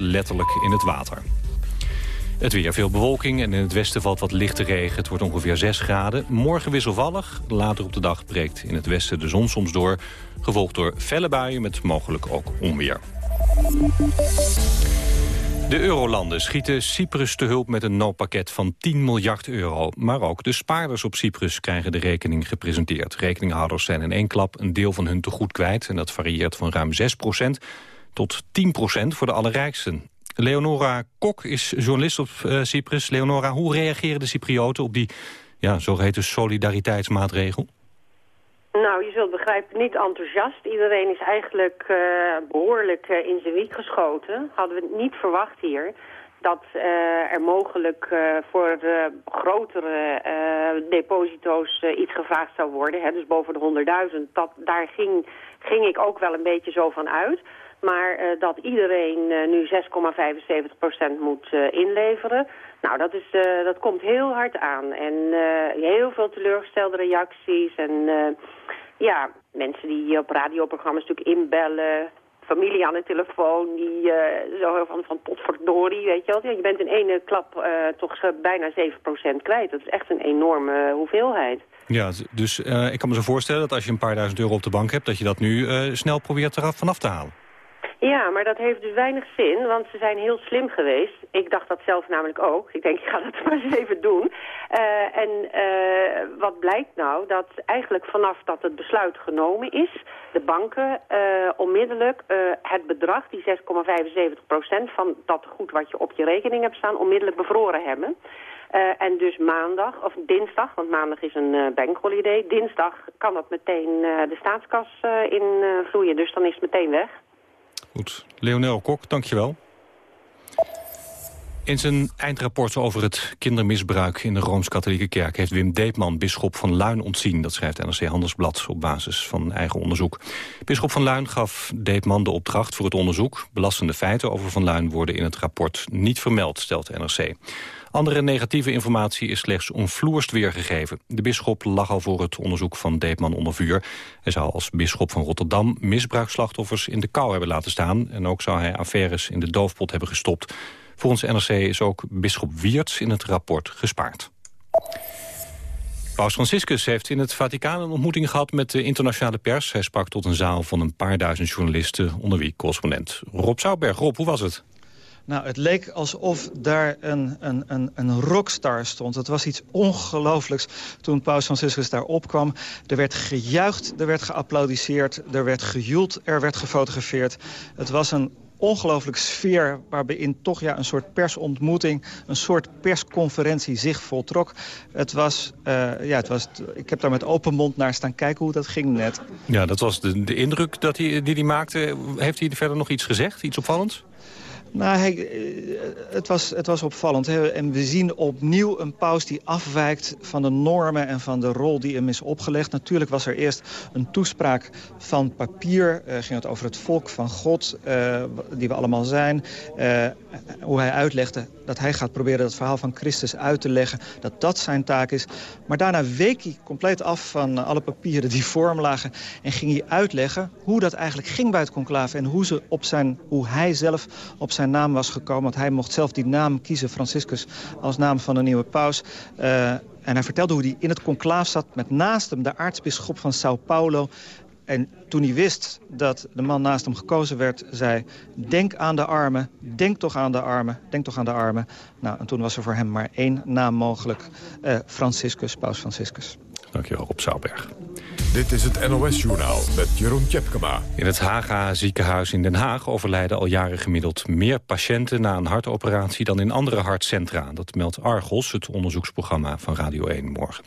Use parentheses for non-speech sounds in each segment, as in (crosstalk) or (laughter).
letterlijk in het water. Het weer, veel bewolking en in het westen valt wat lichte regen. Het wordt ongeveer 6 graden. Morgen wisselvallig. Later op de dag breekt in het westen de zon soms door. Gevolgd door felle buien met mogelijk ook onweer. De eurolanden schieten Cyprus te hulp met een noodpakket van 10 miljard euro. Maar ook de spaarders op Cyprus krijgen de rekening gepresenteerd. Rekeninghouders zijn in één klap een deel van hun tegoed kwijt... en dat varieert van ruim 6 tot 10% voor de allerrijksten. Leonora Kok is journalist op uh, Cyprus. Leonora, hoe reageren de Cyprioten op die ja, zogeheten solidariteitsmaatregel? Nou, je zult begrijpen, niet enthousiast. Iedereen is eigenlijk uh, behoorlijk uh, in zijn wiek geschoten. Hadden we niet verwacht hier dat er mogelijk voor grotere deposito's iets gevraagd zou worden. Hè, dus boven de 100.000. Daar ging, ging ik ook wel een beetje zo van uit. Maar uh, dat iedereen uh, nu 6,75% moet uh, inleveren, nou dat, is, dat komt heel hard aan. En heel veel teleurgestelde reacties en ja, mensen die op radioprogramma's natuurlijk inbellen, familie aan de telefoon, die zo van, van potverdorie, weet je wel. Je bent in ene klap toch bijna 7% kwijt. Dat is echt een enorme hoeveelheid. Ja, dus ik kan me zo voorstellen dat als je een paar duizend euro op de bank hebt... dat je dat nu snel probeert eraf vanaf te halen. Ja, maar dat heeft dus weinig zin, want ze zijn heel slim geweest. Ik dacht dat zelf namelijk ook. Ik denk, (laughs) ik ga dat maar eens even doen. Uh, en uh, wat blijkt nou? Dat eigenlijk vanaf dat het besluit genomen is... de banken uh, onmiddellijk het bedrag, die 6,75 procent... van dat goed wat je op je rekening hebt staan, onmiddellijk bevroren hebben. en dus maandag, of dinsdag, want maandag is een bankholiday... dinsdag kan dat meteen de staatskas invloeien, dus dan is het meteen weg. Goed. Leonel Kok, dankjewel. In zijn eindrapport over het kindermisbruik in de Rooms-Katholieke Kerk... heeft Wim Deepman bisschop van Luin ontzien. Dat schrijft NRC Handelsblad op basis van eigen onderzoek. Bisschop van Luin gaf Deepman de opdracht voor het onderzoek. Belastende feiten over Van Luin worden in het rapport niet vermeld, stelt NRC. Andere negatieve informatie is slechts onvloerst weergegeven. De bisschop lag al voor het onderzoek van Deepman onder vuur. Hij zou als bisschop van Rotterdam misbruikslachtoffers in de kou hebben laten staan. En ook zou hij affaires in de doofpot hebben gestopt. Volgens NRC is ook bisschop Wiertz in het rapport gespaard. Paus Franciscus heeft in het Vaticaan een ontmoeting gehad met de internationale pers. Hij sprak tot een zaal van een paar duizend journalisten, onder wie correspondent Rob Zouberg. Rob, hoe was het? Nou, het leek alsof daar een, een, een, een rockstar stond. Het was iets ongelooflijks toen Paus Franciscus daar opkwam. Er werd gejuicht, er werd geapplaudisseerd, er werd gejoeld, er werd gefotografeerd. Het was een ongelooflijke sfeer waarbij toch ja, een soort persontmoeting... een soort persconferentie zich voltrok. Het was, uh, ja, het was, ik heb daar met open mond naar staan kijken hoe dat ging net. Ja, dat was de, de indruk dat hij, die hij maakte. Heeft hij verder nog iets gezegd, iets opvallends? Nou, eh, het, was, het was opvallend. Hè? En we zien opnieuw een paus die afwijkt van de normen en van de rol die hem is opgelegd. Natuurlijk was er eerst een toespraak van papier. Uh, ging het over het volk van God, uh, die we allemaal zijn. Hoe hij uitlegde dat hij gaat proberen dat verhaal van Christus uit te leggen. Dat dat zijn taak is. Maar daarna week hij compleet af van alle papieren die voor hem lagen. En ging hij uitleggen hoe dat eigenlijk ging bij het conclave. En hoe, ze op zijn, hoe hij zelf op zijn naam was gekomen. Want hij mocht zelf die naam kiezen, Franciscus, als naam van de nieuwe paus. Uh, en hij vertelde hoe hij in het conclaaf zat met naast hem de aartsbisschop van Sao Paulo. En toen hij wist dat de man naast hem gekozen werd, zei... denk aan de armen, denk toch aan de armen, denk toch aan de armen. Nou, en toen was er voor hem maar één naam mogelijk. Uh, Franciscus, paus Franciscus. Dankjewel, Rob Zouberg. Dit is het NOS-journaal met Jeroen Tjepkema. In het Haga ziekenhuis in Den Haag overlijden al jaren gemiddeld meer patiënten na een hartoperatie dan in andere hartcentra. Dat meldt Argos, het onderzoeksprogramma van Radio 1 morgen.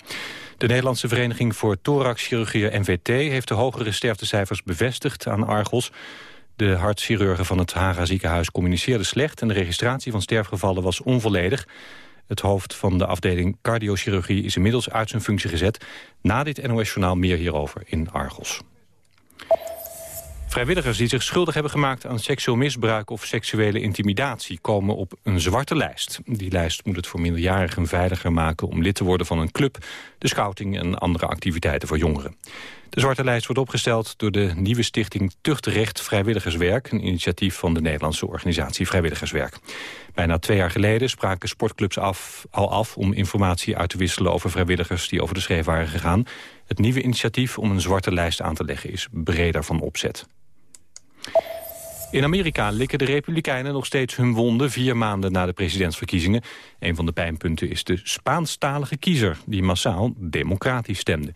De Nederlandse Vereniging voor Thoraxchirurgie NVT heeft de hogere sterftecijfers bevestigd aan Argos. De hartchirurgen van het Haga ziekenhuis communiceerden slecht en de registratie van sterfgevallen was onvolledig. Het hoofd van de afdeling cardiochirurgie is inmiddels uit zijn functie gezet. Na dit NOS-journaal meer hierover in Argos. Vrijwilligers die zich schuldig hebben gemaakt aan seksueel misbruik of seksuele intimidatie komen op een zwarte lijst. Die lijst moet het voor minderjarigen veiliger maken om lid te worden van een club, de scouting en andere activiteiten voor jongeren. De zwarte lijst wordt opgesteld door de nieuwe stichting Tuchtrecht Vrijwilligerswerk, een initiatief van de Nederlandse organisatie Vrijwilligerswerk. Bijna twee jaar geleden spraken sportclubs af, al af om informatie uit te wisselen over vrijwilligers die over de schreef waren gegaan. Het nieuwe initiatief om een zwarte lijst aan te leggen is breder van opzet. In Amerika likken de Republikeinen nog steeds hun wonden... vier maanden na de presidentsverkiezingen. Een van de pijnpunten is de Spaanstalige kiezer... die massaal democratisch stemde.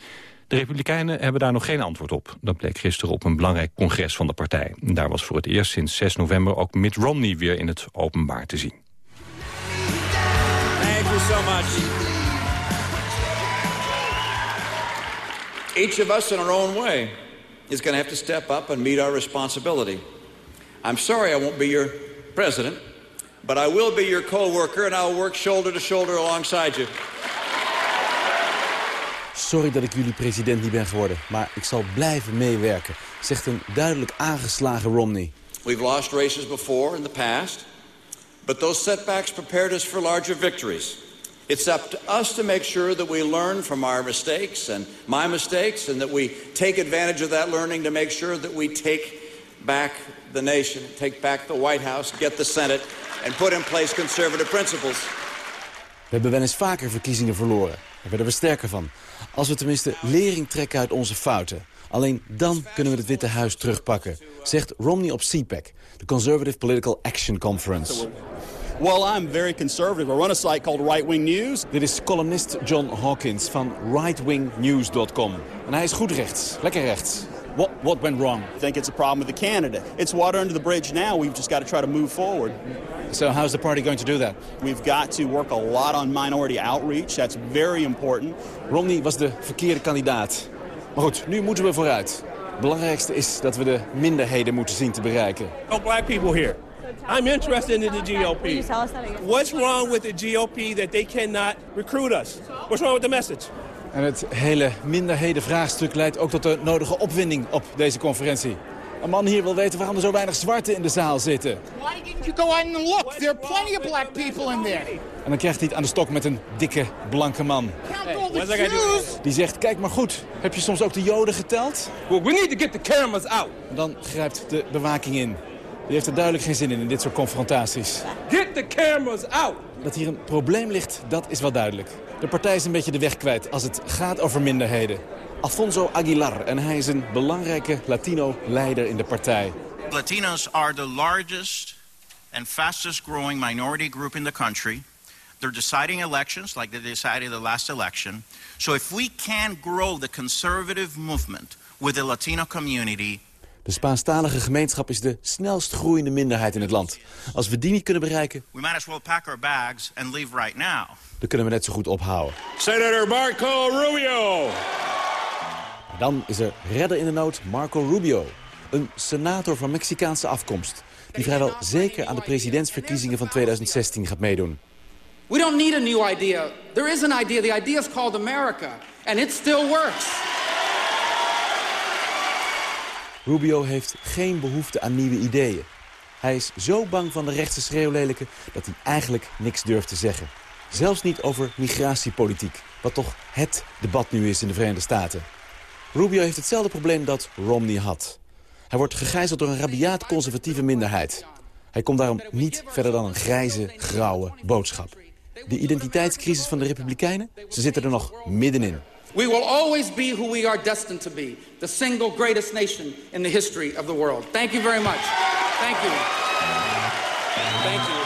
De Republikeinen hebben daar nog geen antwoord op. Dat bleek gisteren op een belangrijk congres van de partij. Daar was voor het eerst sinds 6 november ook Mitt Romney weer in het openbaar te zien. Each of us in our own way is going to have to step up and meet our responsibility. I'm sorry I won't be your president, but I will be your co-worker and I'll work shoulder to shoulder alongside you. Sorry dat ik jullie president niet ben geworden, maar ik zal blijven meewerken, zegt een duidelijk aangeslagen Romney. We've lost races before in the past, but those setbacks prepared us for larger victories. It's up to us to make sure that we learn from our mistakes and my mistakes and that we take advantage of that learning to make sure that we take back the nation, take back the White House, get the Senate and put in place conservative principles. We hebben wel eens vaker verkiezingen verloren. Daar werden we sterker van. Als we tenminste lering trekken uit onze fouten. Alleen dan kunnen we het Witte Huis terugpakken, zegt Romney op CPAC, de Conservative Political Action Conference. Well, I'm very conservative. I run a site called Right Wing News. Dit is columnist John Hawkins van rightwingnews.com. En hij is goed rechts, lekker rechts. What, what went wrong? I think it's a problem with the candidate. It's water under the bridge now. We've just got to try to move forward. So how's the party going to do that? We've got to work a lot on minority outreach. That's very important. Romney was de verkeerde kandidaat. Maar goed, nu moeten we vooruit. Het belangrijkste is dat we de minderheden moeten zien te bereiken. Oh, black people here. I'm interested in the GOP. What's wrong with the GOP that they cannot recruit us? What's wrong with the message? En het hele minderhedenvraagstuk leidt ook tot de nodige opwinding op deze conferentie. Een man hier wil weten waarom er zo weinig zwarten in de zaal zitten. Why didn't you go out and look? There are plenty of black people in there. En dan krijgt hij het aan de stok met een dikke, blanke man. Count all the Jews. Die zegt, kijk maar goed, heb je soms ook de joden geteld? Well, we need to get the cameras out. En dan grijpt de bewaking in. Die heeft er duidelijk geen zin in, in dit soort confrontaties. Get the cameras out. Dat hier een probleem ligt, dat is wel duidelijk. De partij is een beetje de weg kwijt als het gaat over minderheden. Alfonso Aguilar en hij is een belangrijke Latino-leider in de partij. Latinos are the largest and fastest growing minority group in the country. They're deciding elections like they decided the last election. So if we can grow the conservative movement with the Latino community, De Spaanstalige gemeenschap is de snelst groeiende minderheid in het land. Als we die niet kunnen bereiken, we might as well pack our bags and leave right now. dan kunnen we net zo goed ophouden. Senator Marco Rubio. Dan is er redder in de nood Marco Rubio. Een senator van Mexicaanse afkomst. Die vrijwel zeker aan de presidentsverkiezingen van 2016 gaat meedoen. We don't need a new idea. There is an idea. The idea is called America. And it still works. Rubio heeft geen behoefte aan nieuwe ideeën. Hij is zo bang van de rechtse schreeuwlelijken dat hij eigenlijk niks durft te zeggen. Zelfs niet over migratiepolitiek, wat toch het debat nu is in de Verenigde Staten. Rubio heeft hetzelfde probleem dat Romney had. Hij wordt gegijzeld door een rabiaat conservatieve minderheid. Hij komt daarom niet verder dan een grijze, grauwe boodschap. De identiteitscrisis van de Republikeinen, ze zitten er nog middenin. We will always be who we are destined to be. The single greatest nation in the history of the world. Thank you very much. Thank you. Thank you.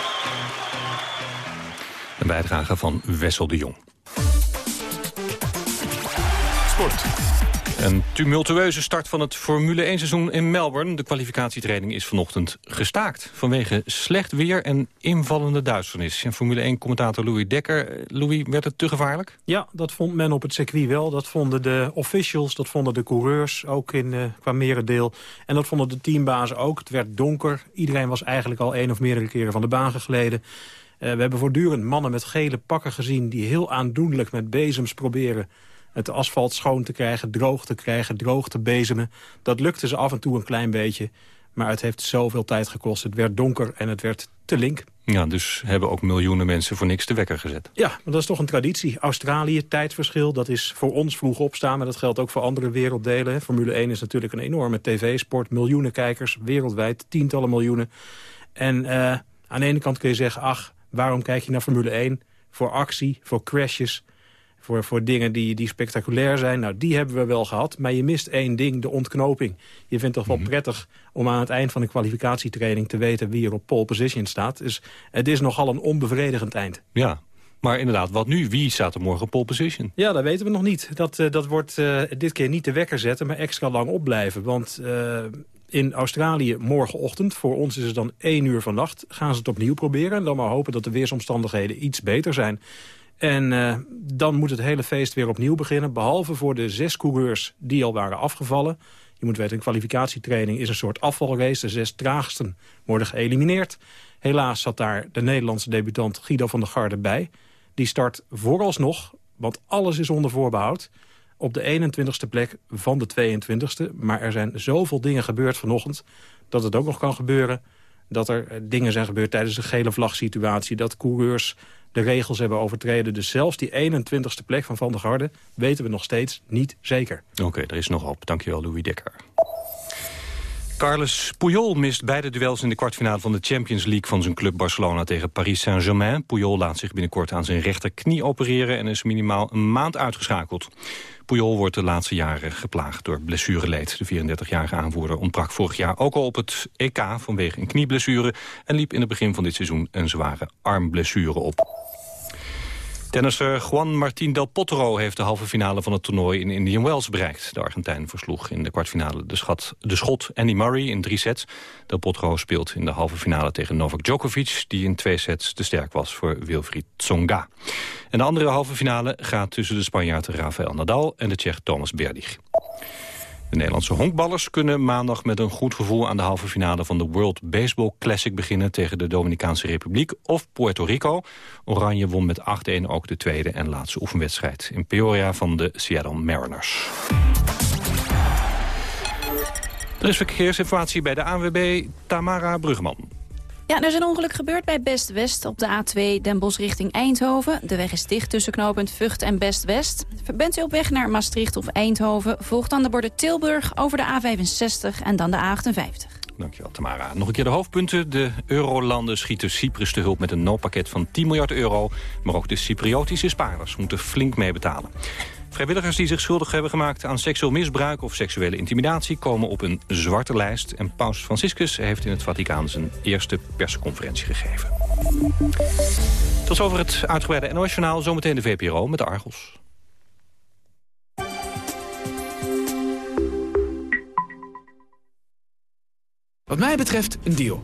Een bijdrage van Wessel de Jong. Sport. Een tumultueuze start van het Formule 1-seizoen in Melbourne. De kwalificatietraining is vanochtend gestaakt... vanwege slecht weer en invallende duisternis. Formule 1-commentator Louis Dekker. Louis, werd het te gevaarlijk? Ja, dat vond men op het circuit wel. Dat vonden de officials, dat vonden de coureurs ook in, uh, qua merendeel. En dat vonden de teambazen ook. Het werd donker. Iedereen was eigenlijk al één of meerdere keren van de baan gegleden. Uh, we hebben voortdurend mannen met gele pakken gezien... die heel aandoenlijk met bezems proberen het asfalt schoon te krijgen, droog te krijgen, droog te bezemen. Dat lukte ze af en toe een klein beetje. Maar het heeft zoveel tijd gekost. Het werd donker en het werd te link. Ja, dus hebben ook miljoenen mensen voor niks de wekker gezet. Ja, maar dat is toch een traditie. Australië, tijdverschil, dat is voor ons vroeg opstaan... maar dat geldt ook voor andere werelddelen. Formule 1 is natuurlijk een enorme tv-sport. Miljoenen kijkers, wereldwijd, tientallen miljoenen. En uh, aan de ene kant kun je zeggen... ach, waarom kijk je naar Formule 1? Voor actie, voor crashes voor, voor dingen die, die spectaculair zijn. Nou, die hebben we wel gehad. Maar je mist één ding, de ontknoping. Je vindt toch wel mhm. prettig om aan het eind van de kwalificatietraining... te weten wie er op pole position staat. Dus het is nogal een onbevredigend eind. Ja, maar inderdaad, wat nu? Wie staat er morgen op pole position? Ja, dat weten we nog niet. Dat, uh, dat wordt uh, dit keer niet de wekker zetten, maar extra lang opblijven. Want uh, in Australië morgenochtend, voor ons is het dan één uur vannacht... gaan ze het opnieuw proberen en dan maar hopen dat de weersomstandigheden iets beter zijn. En uh, dan moet het hele feest weer opnieuw beginnen. Behalve voor de zes coureurs die al waren afgevallen. Je moet weten, een kwalificatietraining is een soort afvalrace. De zes traagsten worden geëlimineerd. Helaas zat daar de Nederlandse debutant Guido van der Garde bij. Die start vooralsnog, want alles is onder voorbehoud... op de 21ste plek van de 22ste. Maar er zijn zoveel dingen gebeurd vanochtend... dat het ook nog kan gebeuren dat er eh, dingen zijn gebeurd tijdens de gele vlagsituatie... dat coureurs de regels hebben overtreden. Dus zelfs die 21ste plek van Van der Garde weten we nog steeds niet zeker. Oké, er is nog op. Dankjewel, Louis Dekker. Carles Puyol mist beide duels in de kwartfinale van de Champions League van zijn club Barcelona tegen Paris Saint-Germain. Puyol laat zich binnenkort aan zijn rechterknie opereren en is minimaal een maand uitgeschakeld. Puyol wordt de laatste jaren geplaagd door blessureleed. De 34-jarige aanvoerder ontbrak vorig jaar ook al op het EK vanwege een knieblessure... en liep in het begin van dit seizoen een zware armblessure op. Tennisser Juan Martín del Potro heeft de halve finale van het toernooi in Indian Wells bereikt. De Argentijn versloeg in de kwartfinale de, schot Andy Murray in drie sets. Del Potro speelt in de halve finale tegen Novak Djokovic... die in twee sets te sterk was voor Wilfried Tsonga. En de andere halve finale gaat tussen de Spanjaard Rafael Nadal... en de Tsjech Thomas Berdych. De Nederlandse honkballers kunnen maandag met een goed gevoel aan de halve finale van de World Baseball Classic beginnen tegen de Dominicaanse Republiek of Puerto Rico. Oranje won met 8-1 ook de tweede en laatste oefenwedstrijd in Peoria van de Seattle Mariners. Er is verkeersinformatie bij de ANWB Tamara Brugman. Ja, er is een ongeluk gebeurd bij Best West op de A2 Den Bosch richting Eindhoven. De weg is dicht tussen knooppunt Vught en Best West. Bent u op weg naar Maastricht of Eindhoven, volgt dan de borden Tilburg over de A65 en dan de A58. Dankjewel, Tamara. Nog een keer de hoofdpunten. De eurolanden schieten Cyprus te hulp met een noodpakket van 10 miljard euro. Maar ook de Cypriotische spaarders moeten flink mee betalen. Vrijwilligers die zich schuldig hebben gemaakt aan seksueel misbruik of seksuele intimidatie komen op een zwarte lijst. En paus Franciscus heeft in het Vaticaan zijn eerste persconferentie gegeven. Tot over het uitgebreide NOS-journaal. Zometeen de VPRO met de Argos. Wat mij betreft een deal.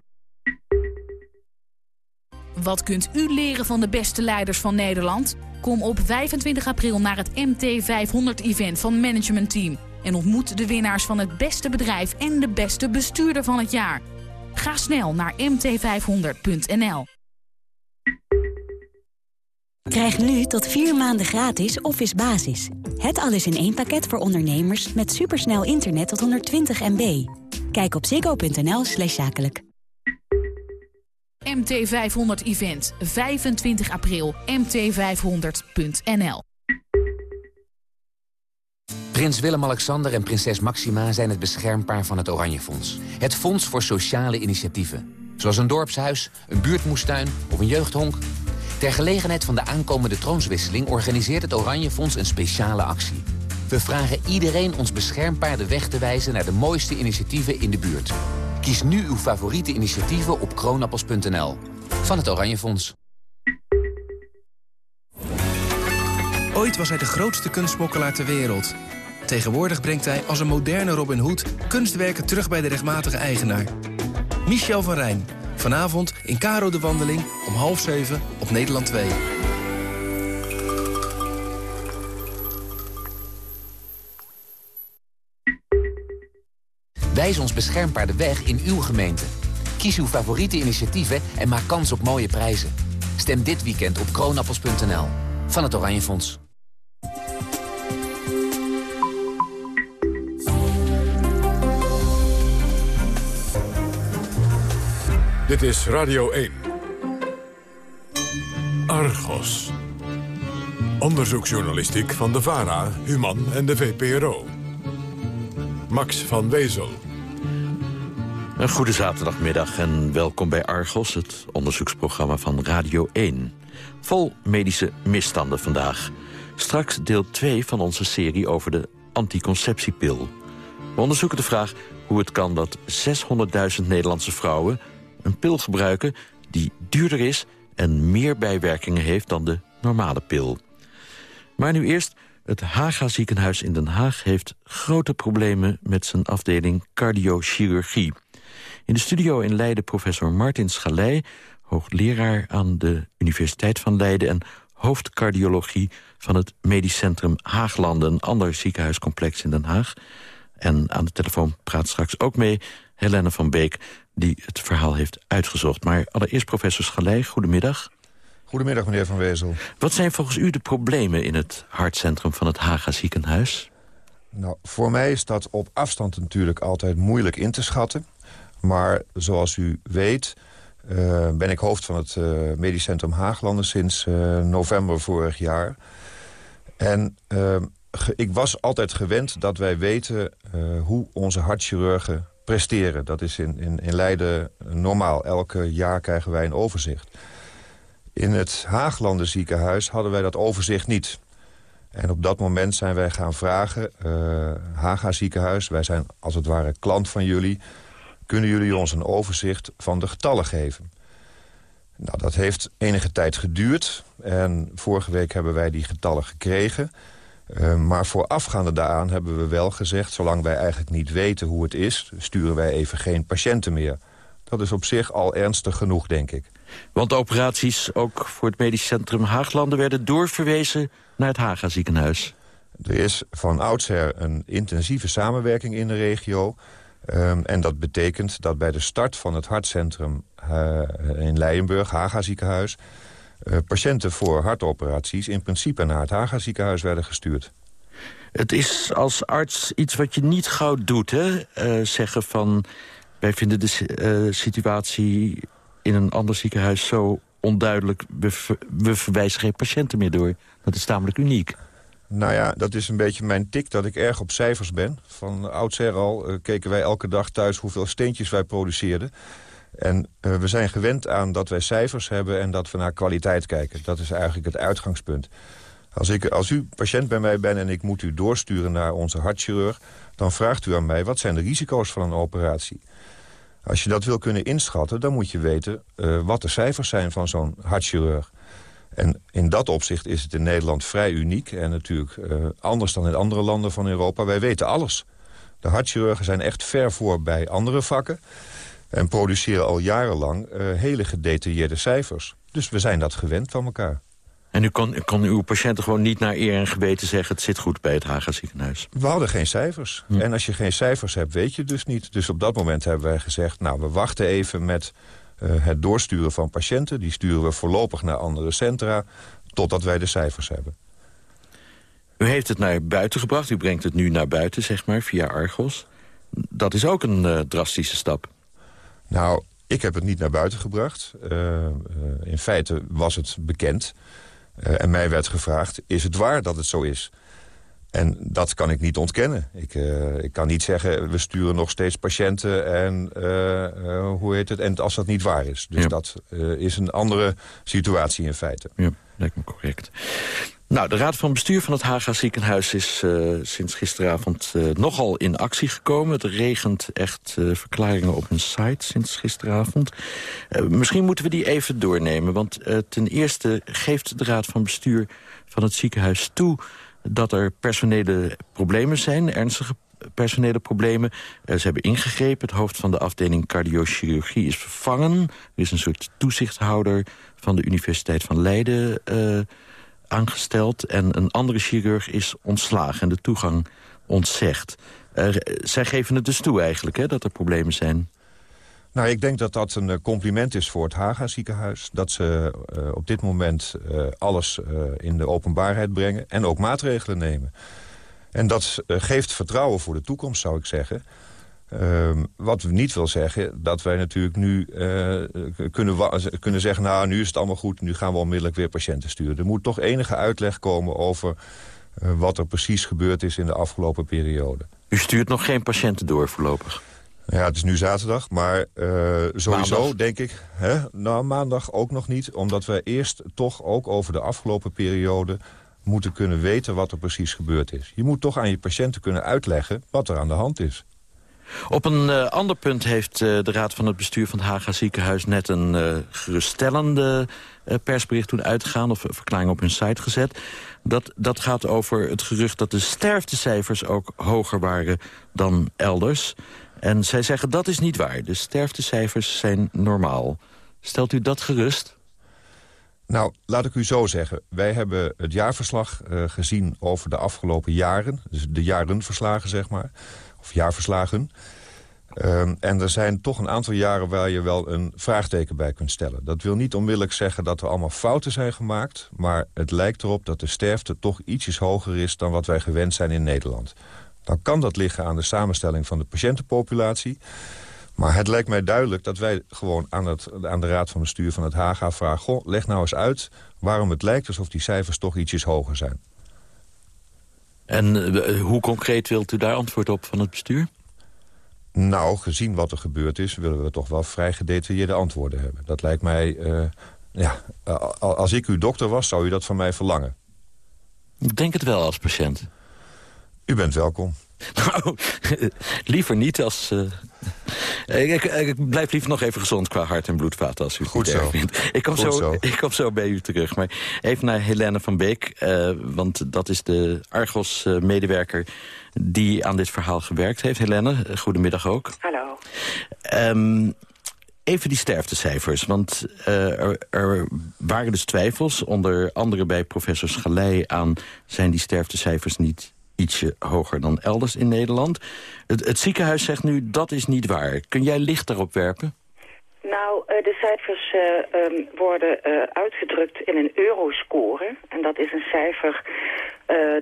Wat kunt u leren van de beste leiders van Nederland? Kom op 25 april naar het MT500-event van Management Team... en ontmoet de winnaars van het beste bedrijf en de beste bestuurder van het jaar. Ga snel naar mt500.nl. Krijg nu tot vier maanden gratis Office Basis. Het alles in één pakket voor ondernemers met supersnel internet tot 120 MB. Kijk op ziggo.nl zakelijk. MT500 Event, 25 april, mt500.nl. Prins Willem-Alexander en prinses Maxima zijn het beschermpaar van het Oranje Fonds. Het fonds voor sociale initiatieven. Zoals een dorpshuis, een buurtmoestuin of een jeugdhonk. Ter gelegenheid van de aankomende troonswisseling organiseert het Oranje Fonds een speciale actie. We vragen iedereen ons beschermpaar de weg te wijzen naar de mooiste initiatieven in de buurt. Kies nu uw favoriete initiatieven op kroonappels.nl. Van het Oranje Fonds. Ooit was hij de grootste kunstmokkelaar ter wereld. Tegenwoordig brengt hij als een moderne Robin Hood kunstwerken terug bij de rechtmatige eigenaar. Michel van Rijn. Vanavond in Caro de Wandeling om half zeven op Nederland 2. Wijs ons beschermbaar de weg in uw gemeente. Kies uw favoriete initiatieven en maak kans op mooie prijzen. Stem dit weekend op kroonappels.nl. Van het Oranje Fonds. Dit is Radio 1. Argos. Onderzoeksjournalistiek van de VARA, Human en de VPRO. Max van Wezel. Een goede zaterdagmiddag en welkom bij Argos, het onderzoeksprogramma van Radio 1. Vol medische misstanden vandaag. Straks deel 2 van onze serie over de anticonceptiepil. We onderzoeken de vraag hoe het kan dat 600.000 Nederlandse vrouwen... een pil gebruiken die duurder is en meer bijwerkingen heeft dan de normale pil. Maar nu eerst, het Haga ziekenhuis in Den Haag heeft grote problemen met zijn afdeling cardiochirurgie. In de studio in Leiden professor Martin Schalei, hoogleraar aan de Universiteit van Leiden en hoofdcardiologie van het Medisch Centrum Haaglanden, een ander ziekenhuiscomplex in Den Haag. En aan de telefoon praat straks ook mee Helene van Beek, die het verhaal heeft uitgezocht. Maar allereerst professor Schalei, goedemiddag. Goedemiddag, meneer Van Wezel. Wat zijn volgens u de problemen in het hartcentrum van het Haga ziekenhuis? Nou, voor mij is dat op afstand natuurlijk altijd moeilijk in te schatten. Maar zoals u weet uh, ben ik hoofd van het uh, Medisch Centrum Haaglanden sinds uh, november vorig jaar. En ik was altijd gewend dat wij weten hoe onze hartchirurgen presteren. Dat is in, in, in Leiden normaal. Elke jaar krijgen wij een overzicht. In het Haaglanden ziekenhuis hadden wij dat overzicht niet. En op dat moment zijn wij gaan vragen, Haga ziekenhuis... wij zijn als het ware klant van jullie... kunnen jullie ons een overzicht van de getallen geven? Nou, dat heeft enige tijd geduurd. En vorige week hebben wij die getallen gekregen. Uh, maar voorafgaande daaraan hebben we wel gezegd... zolang wij eigenlijk niet weten hoe het is... sturen wij even geen patiënten meer. Dat is op zich al ernstig genoeg, denk ik. Want de operaties ook voor het medisch centrum Haaglanden... werden doorverwezen naar het Haga ziekenhuis. Er is van oudsher een intensieve samenwerking in de regio. Um, en dat betekent dat bij de start van het hartcentrum uh, in Leijenburg, Haga ziekenhuis... Uh, patiënten voor hartoperaties in principe naar het Haga ziekenhuis werden gestuurd. Het is als arts iets wat je niet gauw doet, hè? Uh, zeggen van... wij vinden de situatie in een ander ziekenhuis zo onduidelijk... we, verwijzen geen patiënten meer door. Dat is tamelijk uniek. Nou ja, dat is een beetje mijn tik dat ik erg op cijfers ben. Van oudsher al uh, keken wij elke dag thuis hoeveel steentjes wij produceerden. En uh, we zijn gewend aan dat wij cijfers hebben en dat we naar kwaliteit kijken. Dat is eigenlijk het uitgangspunt. Als, ik, als u patiënt bij mij bent en ik moet u doorsturen naar onze hartchirurg... dan vraagt u aan mij, wat zijn de risico's van een operatie? Als je dat wil kunnen inschatten, dan moet je weten uh, wat de cijfers zijn van zo'n hartchirurg. En in dat opzicht is het in Nederland vrij uniek. En natuurlijk uh, anders dan in andere landen van Europa. Wij weten alles. De hartchirurgen zijn echt ver voor bij andere vakken. En produceren al jarenlang uh, hele gedetailleerde cijfers. Dus we zijn dat gewend van elkaar. En u kon, kon uw patiënten gewoon niet naar eer en geweten zeggen... het zit goed bij het Haga ziekenhuis? We hadden geen cijfers. Hm. En als je geen cijfers hebt, weet je dus niet. Dus op dat moment hebben wij gezegd... nou, we wachten even met het doorsturen van patiënten. Die sturen we voorlopig naar andere centra... totdat wij de cijfers hebben. U heeft het naar buiten gebracht. U brengt het nu naar buiten, zeg maar, via Argos. Dat is ook een uh, drastische stap. Nou, ik heb het niet naar buiten gebracht. Uh, in feite was het bekend... Uh, en mij werd gevraagd, is het waar dat het zo is? En dat kan ik niet ontkennen. Ik, uh, ik kan niet zeggen, we sturen nog steeds patiënten en uh, hoe heet het? En als dat niet waar is. Dus ja. dat is een andere situatie in feite. Ja, lijkt me correct. Nou, de Raad van Bestuur van het Haga ziekenhuis is sinds gisteravond nogal in actie gekomen. Het regent echt verklaringen op hun site sinds gisteravond. misschien moeten we die even doornemen, want ten eerste geeft de Raad van Bestuur van het ziekenhuis toe dat er personele problemen zijn, ernstige personele problemen. ze hebben ingegrepen. Het hoofd van de afdeling cardiochirurgie is vervangen. Er is een soort toezichthouder van de Universiteit van Leiden aangesteld. En een andere chirurg is ontslagen en de toegang ontzegd. zij geven het dus toe eigenlijk, hè, dat er problemen zijn. Nou, ik denk dat dat een eh, compliment is voor het Haga ziekenhuis. Dat ze uh, op dit moment uh, alles in de openbaarheid brengen en ook maatregelen nemen. En dat geeft vertrouwen voor de toekomst, zou ik zeggen. Ehm, wat niet wil zeggen dat wij natuurlijk nu kunnen, kunnen zeggen... nou, nu is het allemaal goed, nu gaan we onmiddellijk weer patiënten sturen. Er moet toch enige uitleg komen over wat er precies gebeurd is in de afgelopen periode. U stuurt nog geen patiënten door voorlopig? Ja, het is nu zaterdag, maar uh, sowieso denk ik... Hè, nou, maandag ook nog niet, omdat we eerst toch ook over de afgelopen periode... moeten kunnen weten wat er precies gebeurd is. Je moet toch aan je patiënten kunnen uitleggen wat er aan de hand is. Op een uh, ander punt heeft uh, de Raad van het Bestuur van het Haga Ziekenhuis... net een uh, geruststellende persbericht toen uitgegaan... of een verklaring op hun site gezet. Dat, dat gaat over het gerucht dat de sterftecijfers ook hoger waren dan elders. En zij zeggen dat is niet waar. De sterftecijfers zijn normaal. Stelt u dat gerust? Nou, laat ik u zo zeggen. Wij hebben het jaarverslag uh, gezien over de afgelopen jaren. Dus de jarenverslagen, zeg maar. Of jaarverslagen. Um, en er zijn toch een aantal jaren waar je wel een vraagteken bij kunt stellen. Dat wil niet onmiddellijk zeggen dat er allemaal fouten zijn gemaakt... maar het lijkt erop dat de sterfte toch ietsjes hoger is... dan wat wij gewend zijn in Nederland dan kan dat liggen aan de samenstelling van de patiëntenpopulatie. Maar het lijkt mij duidelijk dat wij gewoon aan, het, aan de Raad van Bestuur van het Haga vragen... Goh, leg nou eens uit waarom het lijkt alsof die cijfers toch ietsjes hoger zijn. En eh, hoe concreet wilt u daar antwoord op van het bestuur? Nou, gezien wat er gebeurd is... willen we toch wel vrij gedetailleerde antwoorden hebben. Dat lijkt mij... Uh, ja, als ik uw dokter was, zou u dat van mij verlangen. Ik denk het wel als patiënt. U bent welkom. Nou, (laughs) liever niet als... Uh, ik, ik, blijf liever nog even gezond qua hart- en bloedvaten als u het Goed zo. vindt. Ik kom, zo, zo, (laughs) ik kom zo bij u terug. Maar even naar Helene van Beek. Uh, want dat is de Argos-medewerker die aan dit verhaal gewerkt heeft. Helene, goedemiddag ook. Hallo. Um, even die sterftecijfers. Want uh, er, er, waren dus twijfels, onder andere bij professor Schalei aan... zijn die sterftecijfers niet ietsje hoger dan elders in Nederland. Het, het ziekenhuis zegt nu, dat is niet waar. Kun jij licht daarop werpen? Nou, uh, de cijfers uh, um, worden uh, uitgedrukt in een euroscore. En dat is een cijfer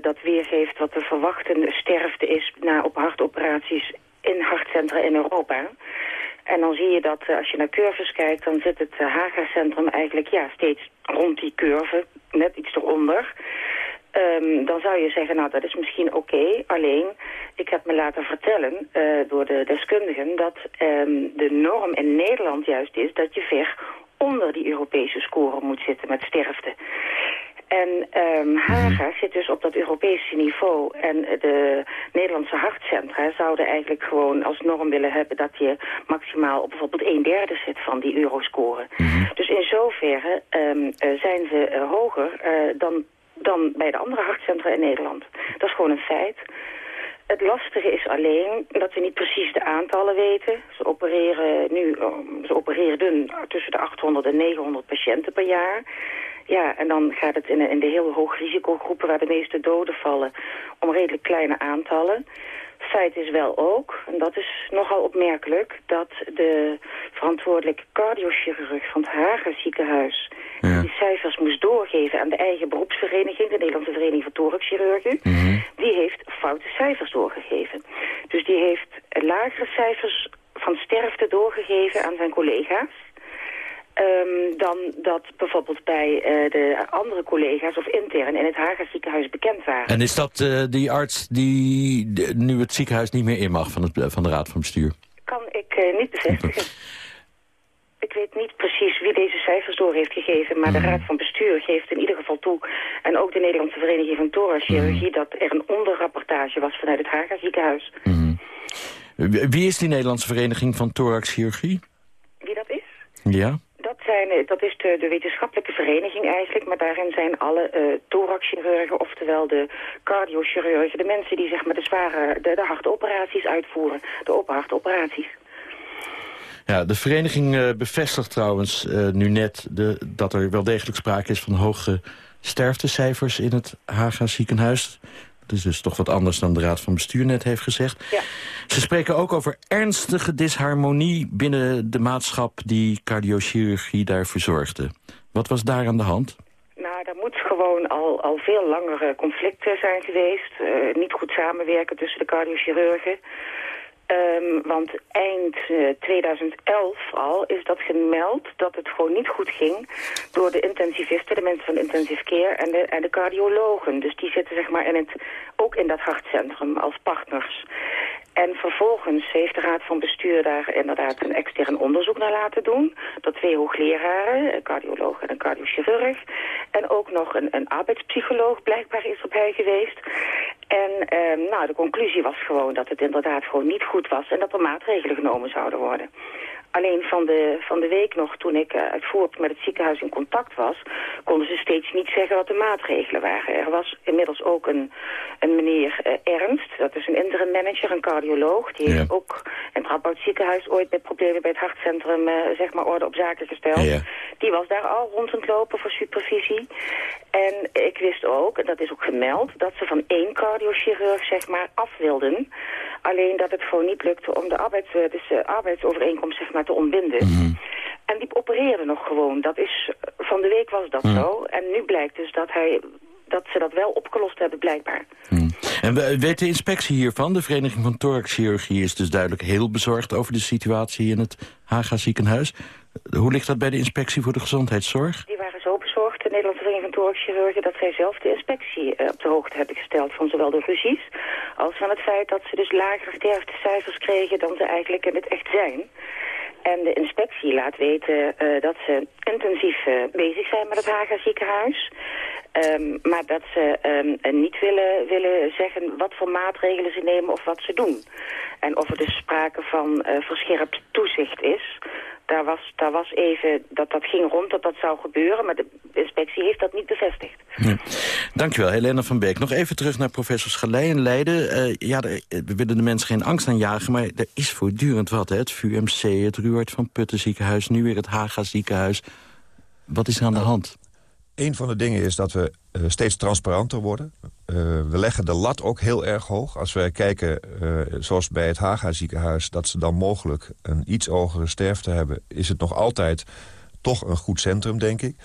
dat weergeeft wat de verwachte sterfte is na op hartoperaties in hartcentra in Europa. En dan zie je dat als je naar curves kijkt, dan zit het Haga-centrum eigenlijk ja, steeds rond die curve, net iets eronder. Um, dan zou je zeggen, nou dat is misschien oké. Okay. Alleen, ik heb me laten vertellen uh, door de deskundigen... dat um, de norm in Nederland juist is dat je ver onder die Europese score moet zitten met sterfte. En um, Haga zit dus op dat Europese niveau. En de Nederlandse hartcentra zouden eigenlijk gewoon als norm willen hebben... dat je maximaal op bijvoorbeeld een derde zit van die euroscore. Dus in zoverre um, uh, zijn ze uh, hoger uh, dan dan bij de andere hartcentra in Nederland. Dat is gewoon een feit. Het lastige is alleen dat we niet precies de aantallen weten. Ze opereren nu um, ze opereren tussen de 800 en 900 patiënten per jaar. Ja, en dan gaat het in de, in de heel hoog risicogroepen waar de meeste doden vallen om redelijk kleine aantallen. Feit is wel ook, en dat is nogal opmerkelijk, dat de verantwoordelijke cardiochirurg van het Hager ziekenhuis ja. die cijfers moest doorgeven aan de eigen beroepsvereniging, de Nederlandse Vereniging van Thoraxchirurgen, mm die heeft foute cijfers doorgegeven. Dus die heeft lagere cijfers van sterfte doorgegeven aan zijn collega's. Um, dan dat bijvoorbeeld bij uh, de andere collega's of intern in het Haga ziekenhuis bekend waren. En is dat uh, die arts die de, nu het ziekenhuis niet meer in mag van, het, van de Raad van Bestuur? Kan ik niet bevestigen. (laughs) Ik weet niet precies wie deze cijfers door heeft gegeven... maar de Raad van Bestuur geeft in ieder geval toe... en ook de Nederlandse Vereniging van Thoraxchirurgie... Mm. dat er een onderrapportage was vanuit het Haga ziekenhuis. Mm. Wie is die Nederlandse Vereniging van Thoraxchirurgie? Wie dat is? Ja dat, zijn, eh, dat is de, wetenschappelijke vereniging eigenlijk, maar daarin zijn alle uh, thoraxchirurgen, oftewel de cardiochirurgen, de mensen die zeg maar de zware, de, de hartoperaties uitvoeren, de open hartoperaties. Ja, de vereniging uh, bevestigt trouwens nu net de, dat er wel degelijk sprake is van hoge sterftecijfers in het Haga ziekenhuis. Dat is dus toch wat anders dan de Raad van Bestuur net heeft gezegd. Ja. Ze spreken ook over ernstige disharmonie binnen de maatschap die cardiochirurgie daar verzorgde. Wat was daar aan de hand? Nou, daar moet gewoon al, al veel langere conflicten zijn geweest. Uh, niet goed samenwerken tussen de cardiochirurgen. Um, want eind uh, eh, 2011 al is dat gemeld dat het gewoon niet goed ging door de intensivisten, de mensen van de intensive care en de, en de cardiologen. Dus die zitten zeg maar in het, ook in dat hartcentrum als partners. En vervolgens heeft de Raad van Bestuur daar inderdaad een extern onderzoek naar laten doen. Door twee hoogleraren, een cardioloog en een cardiochirurg. En ook nog een, een arbeidspsycholoog blijkbaar is erbij geweest. En eh, nou, de conclusie was gewoon dat het inderdaad gewoon niet goed was... en dat er maatregelen genomen zouden worden. Alleen van de, van de week nog, toen ik uh, uitvoerig met het ziekenhuis in contact was... konden ze steeds niet zeggen wat de maatregelen waren. Er was inmiddels ook een, een meneer uh, Ernst, dat is een interim manager, een cardioloog... die heeft ook in het Radboud ziekenhuis ooit bij problemen bij het hartcentrum... Uh, zeg maar orde op zaken gesteld. Ja. Die was daar al rond het lopen voor supervisie. En ik wist ook, en dat is ook gemeld... dat ze van één cardiochirurg zeg maar af wilden... Alleen dat het gewoon niet lukte om de arbeids, dus de arbeidsovereenkomst zeg maar, te ontbinden. Mhm. En die opereerde nog gewoon. Dat is, van de week was dat mhm. zo. En nu blijkt dus dat, hij, dat ze dat wel opgelost hebben, blijkbaar. Mhm. En weet de inspectie hiervan? De Vereniging van Thoraxchirurgie is dus duidelijk heel bezorgd over de situatie in het Haga ziekenhuis. Hoe ligt dat bij de inspectie voor de gezondheidszorg? Die waren zo bezorgd, de Nederlandse Vereniging van Thoraxchirurgen... dat zij zelf de inspectie uh, op de hoogte hebben gesteld van zowel de ruzies... als van het feit dat ze dus lagere sterftecijfers kregen dan ze eigenlijk in het echt zijn. En de inspectie laat weten uh, dat ze intensief uh, bezig zijn met het Haga ziekenhuis. Um, maar dat ze um, niet willen, willen zeggen wat voor maatregelen ze nemen of wat ze doen. En of er dus sprake van uh, verscherpt toezicht is daar was, daar was even, dat, dat ging rond dat dat zou gebeuren, maar de inspectie heeft dat niet bevestigd. Ja. Dankjewel, Helena van Beek. Nog even terug naar professor Schalei in Leiden. Uh, ja, we willen de mensen geen angst aanjagen, maar er is voortdurend wat. Hè? Het VUMC, het Ruward van Putten ziekenhuis, nu weer het Haga ziekenhuis. Wat is er aan de hand? Een van de dingen is dat we uh, steeds transparanter worden. Uh, we leggen de lat ook heel erg hoog. Als wij kijken, uh, zoals bij het Haga ziekenhuis... dat ze dan mogelijk een iets hogere sterfte hebben... is het nog altijd toch een goed centrum, denk ik.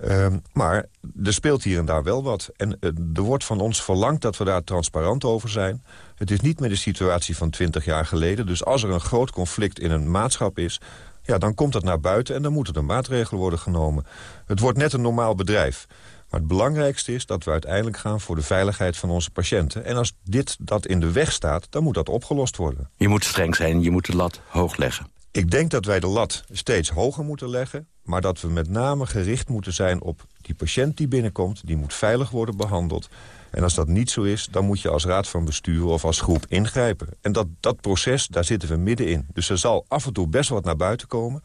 Ehm, maar er speelt hier en daar wel wat. En er wordt van ons verlangd dat we daar transparant over zijn. Het is niet meer de situatie van 20 jaar geleden. Dus als er een groot conflict in een maatschap is ja, dan komt dat naar buiten en dan moeten er maatregelen worden genomen. Het wordt net een normaal bedrijf. Maar het belangrijkste is dat we uiteindelijk gaan voor de veiligheid van onze patiënten. En als dit dat in de weg staat, dan moet dat opgelost worden. Je moet streng zijn, je moet de lat hoog leggen. Ik denk dat wij de lat steeds hoger moeten leggen. Maar dat we met name gericht moeten zijn op die patiënt die binnenkomt. Die moet veilig worden behandeld. En als dat niet zo is, dan moet je als raad van bestuur of als groep ingrijpen. En dat, dat proces, daar zitten we middenin. Dus er zal af en toe best wat naar buiten komen.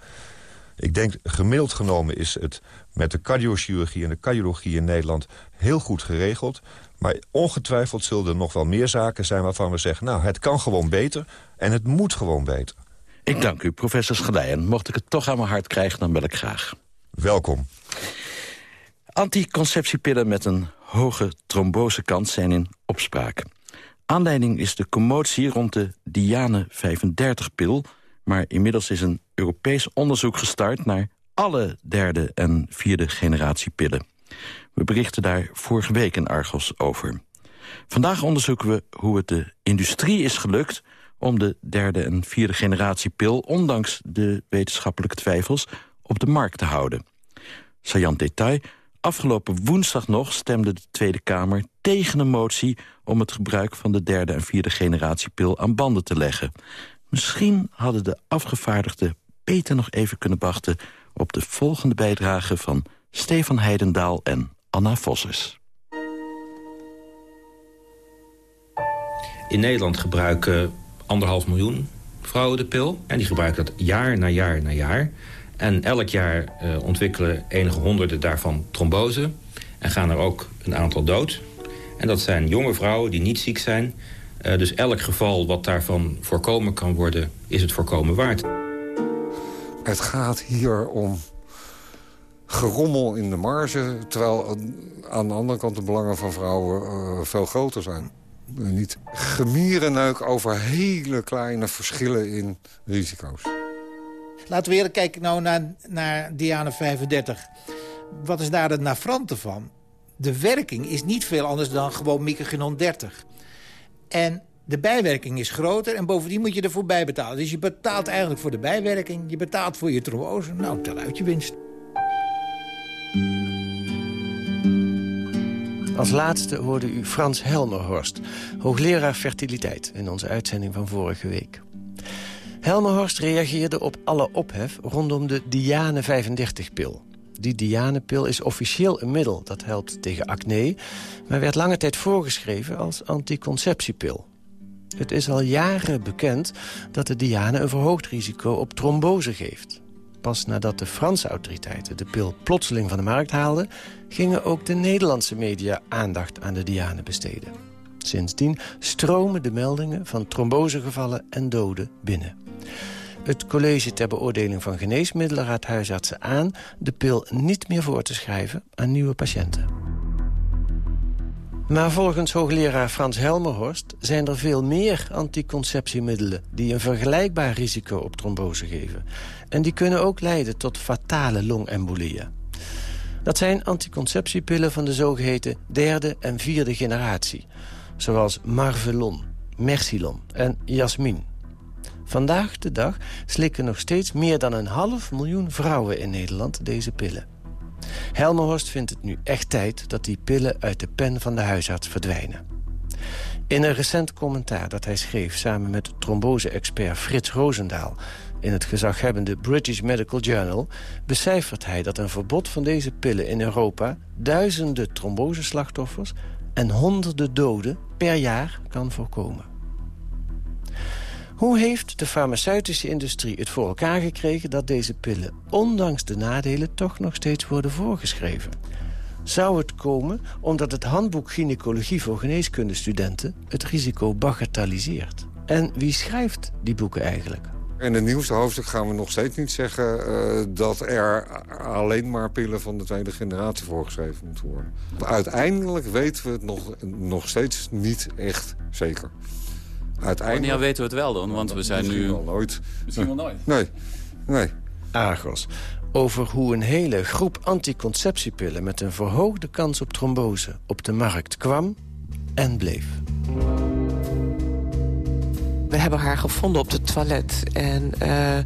Ik denk, gemiddeld genomen is het met de cardiochirurgie en de cardiologie in Nederland heel goed geregeld. Maar ongetwijfeld zullen er nog wel meer zaken zijn waarvan we zeggen... nou, het kan gewoon beter en het moet gewoon beter. Ik dank u, professor Scheleien. Mocht ik het toch aan mijn hart krijgen, dan bel ik graag. Welkom. Anticonceptiepillen met een hoge trombosekans zijn in opspraak. Aanleiding is de commotie rond de Diane 35-pil... maar inmiddels is een Europees onderzoek gestart... naar alle derde en vierde generatie pillen. We berichten daar vorige week in Argos over. Vandaag onderzoeken we hoe het de industrie is gelukt... om de derde en vierde generatie pil... ondanks de wetenschappelijke twijfels op de markt te houden. Sajant detail Afgelopen woensdag nog stemde de Tweede Kamer tegen een motie... om het gebruik van de derde en vierde generatie pil aan banden te leggen. Misschien hadden de afgevaardigden beter nog even kunnen wachten... op de volgende bijdrage van Stefan Heidendaal en Anna Vossers. In Nederland gebruiken anderhalf miljoen vrouwen de pil. En die gebruiken dat jaar na jaar na jaar. En elk jaar uh, ontwikkelen enige honderden daarvan trombose. En gaan er ook een aantal dood. En dat zijn jonge vrouwen die niet ziek zijn. Uh, dus elk geval wat daarvan voorkomen kan worden, is het voorkomen waard. Het gaat hier om gerommel in de marge... terwijl aan de andere kant de belangen van vrouwen uh, veel groter zijn. niet gemierenneuk over hele kleine verschillen in risico's. Laten we eerder kijken nou naar, naar Diana 35. Wat is daar het navrante van? De werking is niet veel anders dan gewoon microgenon 30. En de bijwerking is groter en bovendien moet je ervoor bijbetalen. Dus je betaalt eigenlijk voor de bijwerking, je betaalt voor je trombose. Nou, tel uit je winst. Als laatste hoorde u Frans Helmerhorst, hoogleraar fertiliteit... in onze uitzending van vorige week. Helmerhorst reageerde op alle ophef rondom de Diane 35-pil. Die Diane-pil is officieel een middel dat helpt tegen acne... maar werd lange tijd voorgeschreven als anticonceptiepil. Het is al jaren bekend dat de Diane een verhoogd risico op trombose geeft. Pas nadat de Franse autoriteiten de pil plotseling van de markt haalden... gingen ook de Nederlandse media aandacht aan de Diane besteden. Sindsdien stromen de meldingen van trombosegevallen en doden binnen. Het college ter beoordeling van geneesmiddelen raadt huisartsen aan... de pil niet meer voor te schrijven aan nieuwe patiënten. Maar volgens hoogleraar Frans Helmerhorst zijn er veel meer anticonceptiemiddelen... die een vergelijkbaar risico op trombose geven. En die kunnen ook leiden tot fatale longembolieën. Dat zijn anticonceptiepillen van de zogeheten derde en vierde generatie. Zoals Marvelon, Mercilon en Jasmin. Vandaag de dag slikken nog steeds meer dan een half miljoen vrouwen in Nederland deze pillen. Helmerhorst vindt het nu echt tijd dat die pillen uit de pen van de huisarts verdwijnen. In een recent commentaar dat hij schreef samen met trombose-expert Frits Roosendaal... in het gezaghebbende British Medical Journal... becijfert hij dat een verbod van deze pillen in Europa... duizenden tromboseslachtoffers en honderden doden per jaar kan voorkomen. Hoe heeft de farmaceutische industrie het voor elkaar gekregen... dat deze pillen, ondanks de nadelen, toch nog steeds worden voorgeschreven? Zou het komen omdat het handboek Gynaecologie voor geneeskundestudenten... het risico bagatelliseert? En wie schrijft die boeken eigenlijk? In het nieuwste hoofdstuk gaan we nog steeds niet zeggen... Uh, dat er alleen maar pillen van de tweede generatie voorgeschreven moeten worden. Uiteindelijk weten we het nog, nog steeds niet echt zeker. Uiteindelijk... Wanneer weten we het wel dan? Want we zijn nu... Wel nooit. Misschien wel nooit. (laughs) Nee, nee. Argos. Over hoe een hele groep anticonceptiepillen... met een verhoogde kans op trombose op de markt kwam en bleef. We hebben haar gevonden op het toilet. En... Uh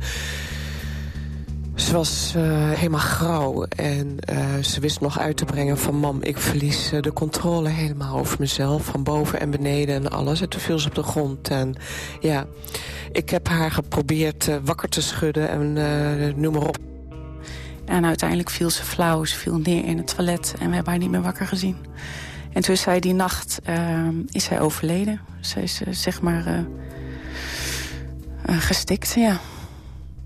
ze was uh, helemaal grauw en uh, ze wist nog uit te brengen van... mam, ik verlies uh, de controle helemaal over mezelf, van boven en beneden en alles. En toen viel ze op de grond en ja, ik heb haar geprobeerd wakker te schudden en noem maar op. En uiteindelijk viel ze flauw, ze viel neer in het toilet en we hebben haar niet meer wakker gezien. En toen is zij die nacht is zij overleden. Ze is zeg maar gestikt, ja.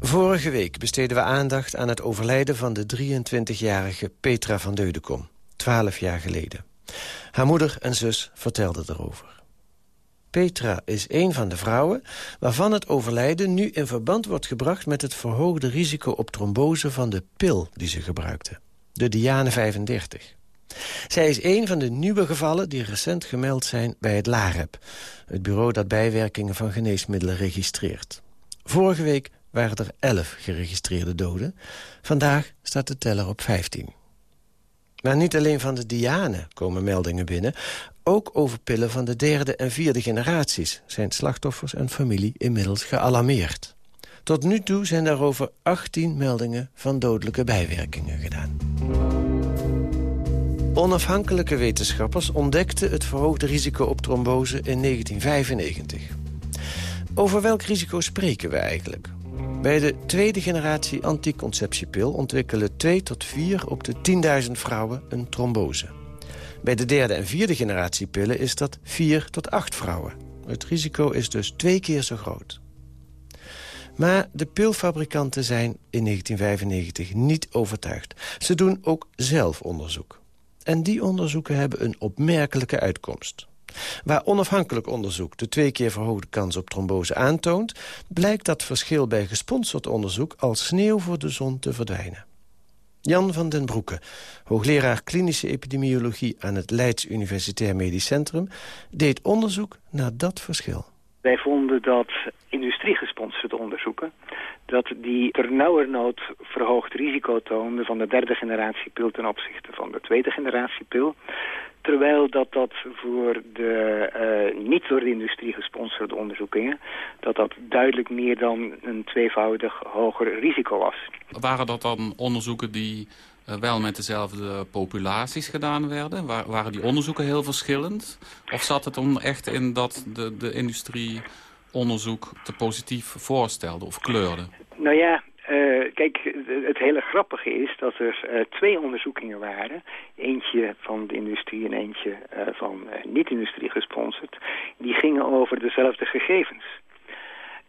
Vorige week besteden we aandacht aan het overlijden van de 23-jarige Petra van Deudekom. Twaalf jaar geleden. Haar moeder en zus vertelden erover. Petra is een van de vrouwen waarvan het overlijden nu in verband wordt gebracht met het verhoogde risico op trombose van de pil die ze gebruikte. De Diane 35. Zij is een van de nieuwe gevallen die recent gemeld zijn bij het LAREP. Het bureau dat bijwerkingen van geneesmiddelen registreert. Vorige week waren er 11 geregistreerde doden. Vandaag staat de teller op 15. Maar niet alleen van de Diane komen meldingen binnen. Ook over pillen van de derde en vierde generaties... zijn slachtoffers en familie inmiddels gealarmeerd. Tot nu toe zijn daarover 18 meldingen van dodelijke bijwerkingen gedaan. Onafhankelijke wetenschappers ontdekten het verhoogde risico op trombose in 1995. Over welk risico spreken we eigenlijk? Bij de tweede generatie anticonceptiepil ontwikkelen 2 tot 4 op de 10.000 vrouwen een trombose. Bij de derde en vierde generatie pillen is dat 4 tot 8 vrouwen. Het risico is dus twee keer zo groot. Maar de pilfabrikanten zijn in 1995 niet overtuigd. Ze doen ook zelf onderzoek. En die onderzoeken hebben een opmerkelijke uitkomst. Waar onafhankelijk onderzoek de twee keer verhoogde kans op trombose aantoont... blijkt dat verschil bij gesponsord onderzoek als sneeuw voor de zon te verdwijnen. Jan van den Broeke, hoogleraar klinische epidemiologie... aan het Leids Universitair Medisch Centrum, deed onderzoek naar dat verschil. Wij vonden dat industriegesponsorde onderzoeken... dat die ternauwernood verhoogd risico toonden van de derde generatie pil ten opzichte van de tweede generatie pil. Terwijl dat dat voor de uh, niet door de industrie gesponsorde onderzoekingen... dat dat duidelijk meer dan een tweevoudig hoger risico was. Waren dat dan onderzoeken die wel met dezelfde populaties gedaan werden? Waren die onderzoeken heel verschillend? Of zat het om echt in dat de, de industrie onderzoek te positief voorstelde of kleurde? Nou ja, uh, kijk, het hele grappige is dat er uh, twee onderzoekingen waren. Eentje van de industrie en eentje van niet-industrie gesponsord. Die gingen over dezelfde gegevens.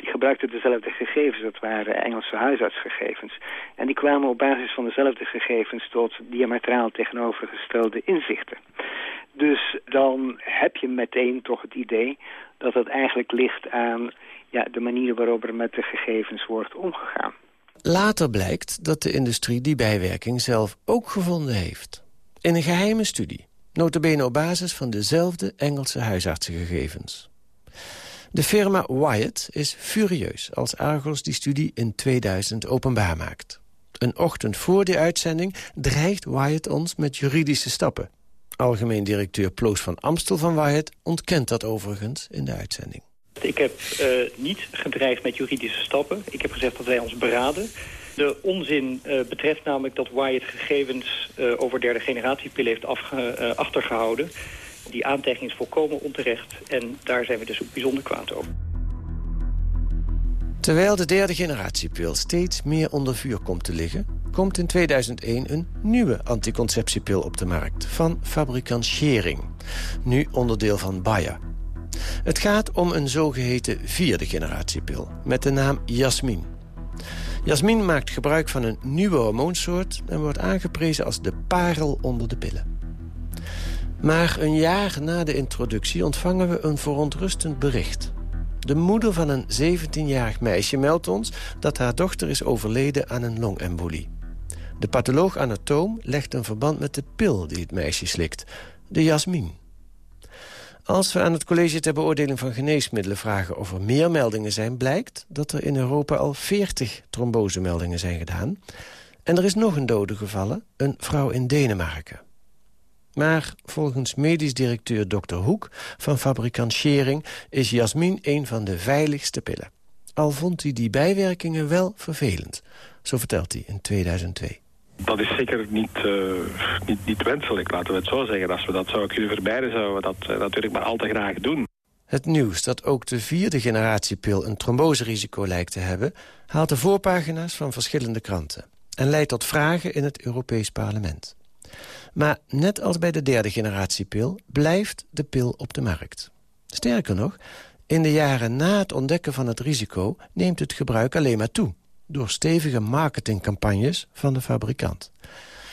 Die gebruikten dezelfde gegevens, dat waren Engelse huisartsgegevens. En die kwamen op basis van dezelfde gegevens tot diametraal tegenovergestelde inzichten. Dus dan heb je meteen toch het idee dat het eigenlijk ligt aan ja, de manier waarop er met de gegevens wordt omgegaan. Later blijkt dat de industrie die bijwerking zelf ook gevonden heeft. In een geheime studie, notabene op basis van dezelfde Engelse huisartsengegevens. De firma Wyatt is furieus als Argos die studie in 2000 openbaar maakt. Een ochtend voor de uitzending dreigt Wyatt ons met juridische stappen. Algemeen directeur Ploos van Amstel van Wyatt ontkent dat overigens in de uitzending. Ik heb uh, niet gedreigd met juridische stappen. Ik heb gezegd dat wij ons beraden. De onzin uh, betreft namelijk dat Wyatt gegevens uh, over derde generatie pillen heeft achtergehouden. Die aantijging is volkomen onterecht en daar zijn we dus bijzonder kwaad over. Terwijl de derde generatiepil steeds meer onder vuur komt te liggen... komt in 2001 een nieuwe anticonceptiepil op de markt... van fabrikant Schering, nu onderdeel van Bayer. Het gaat om een zogeheten vierde generatiepil met de naam Jasmin. Jasmin maakt gebruik van een nieuwe hormoonsoort... en wordt aangeprezen als de parel onder de pillen. Maar een jaar na de introductie ontvangen we een verontrustend bericht. De moeder van een 17-jarig meisje meldt ons dat haar dochter is overleden aan een longembolie. De patholoog-anatoom legt een verband met de pil die het meisje slikt, de jasmin. Als we aan het College ter Beoordeling van Geneesmiddelen vragen of er meer meldingen zijn... blijkt dat er in Europa al 40 trombosemeldingen zijn gedaan. En er is nog een dode gevallen, een vrouw in Denemarken. Maar volgens medisch directeur Dr. Hoek van fabrikant Schering... is jasmin een van de veiligste pillen. Al vond hij die bijwerkingen wel vervelend. Zo vertelt hij in 2002. Dat is zeker niet, uh, niet, niet wenselijk, laten we het zo zeggen. Als we dat zouden kunnen vermijden, zouden we dat uh, natuurlijk maar al te graag doen. Het nieuws dat ook de vierde generatiepil een tromboserisico lijkt te hebben... haalt de voorpagina's van verschillende kranten... en leidt tot vragen in het Europees Parlement. Maar net als bij de derde generatiepil blijft de pil op de markt. Sterker nog, in de jaren na het ontdekken van het risico... neemt het gebruik alleen maar toe door stevige marketingcampagnes van de fabrikant.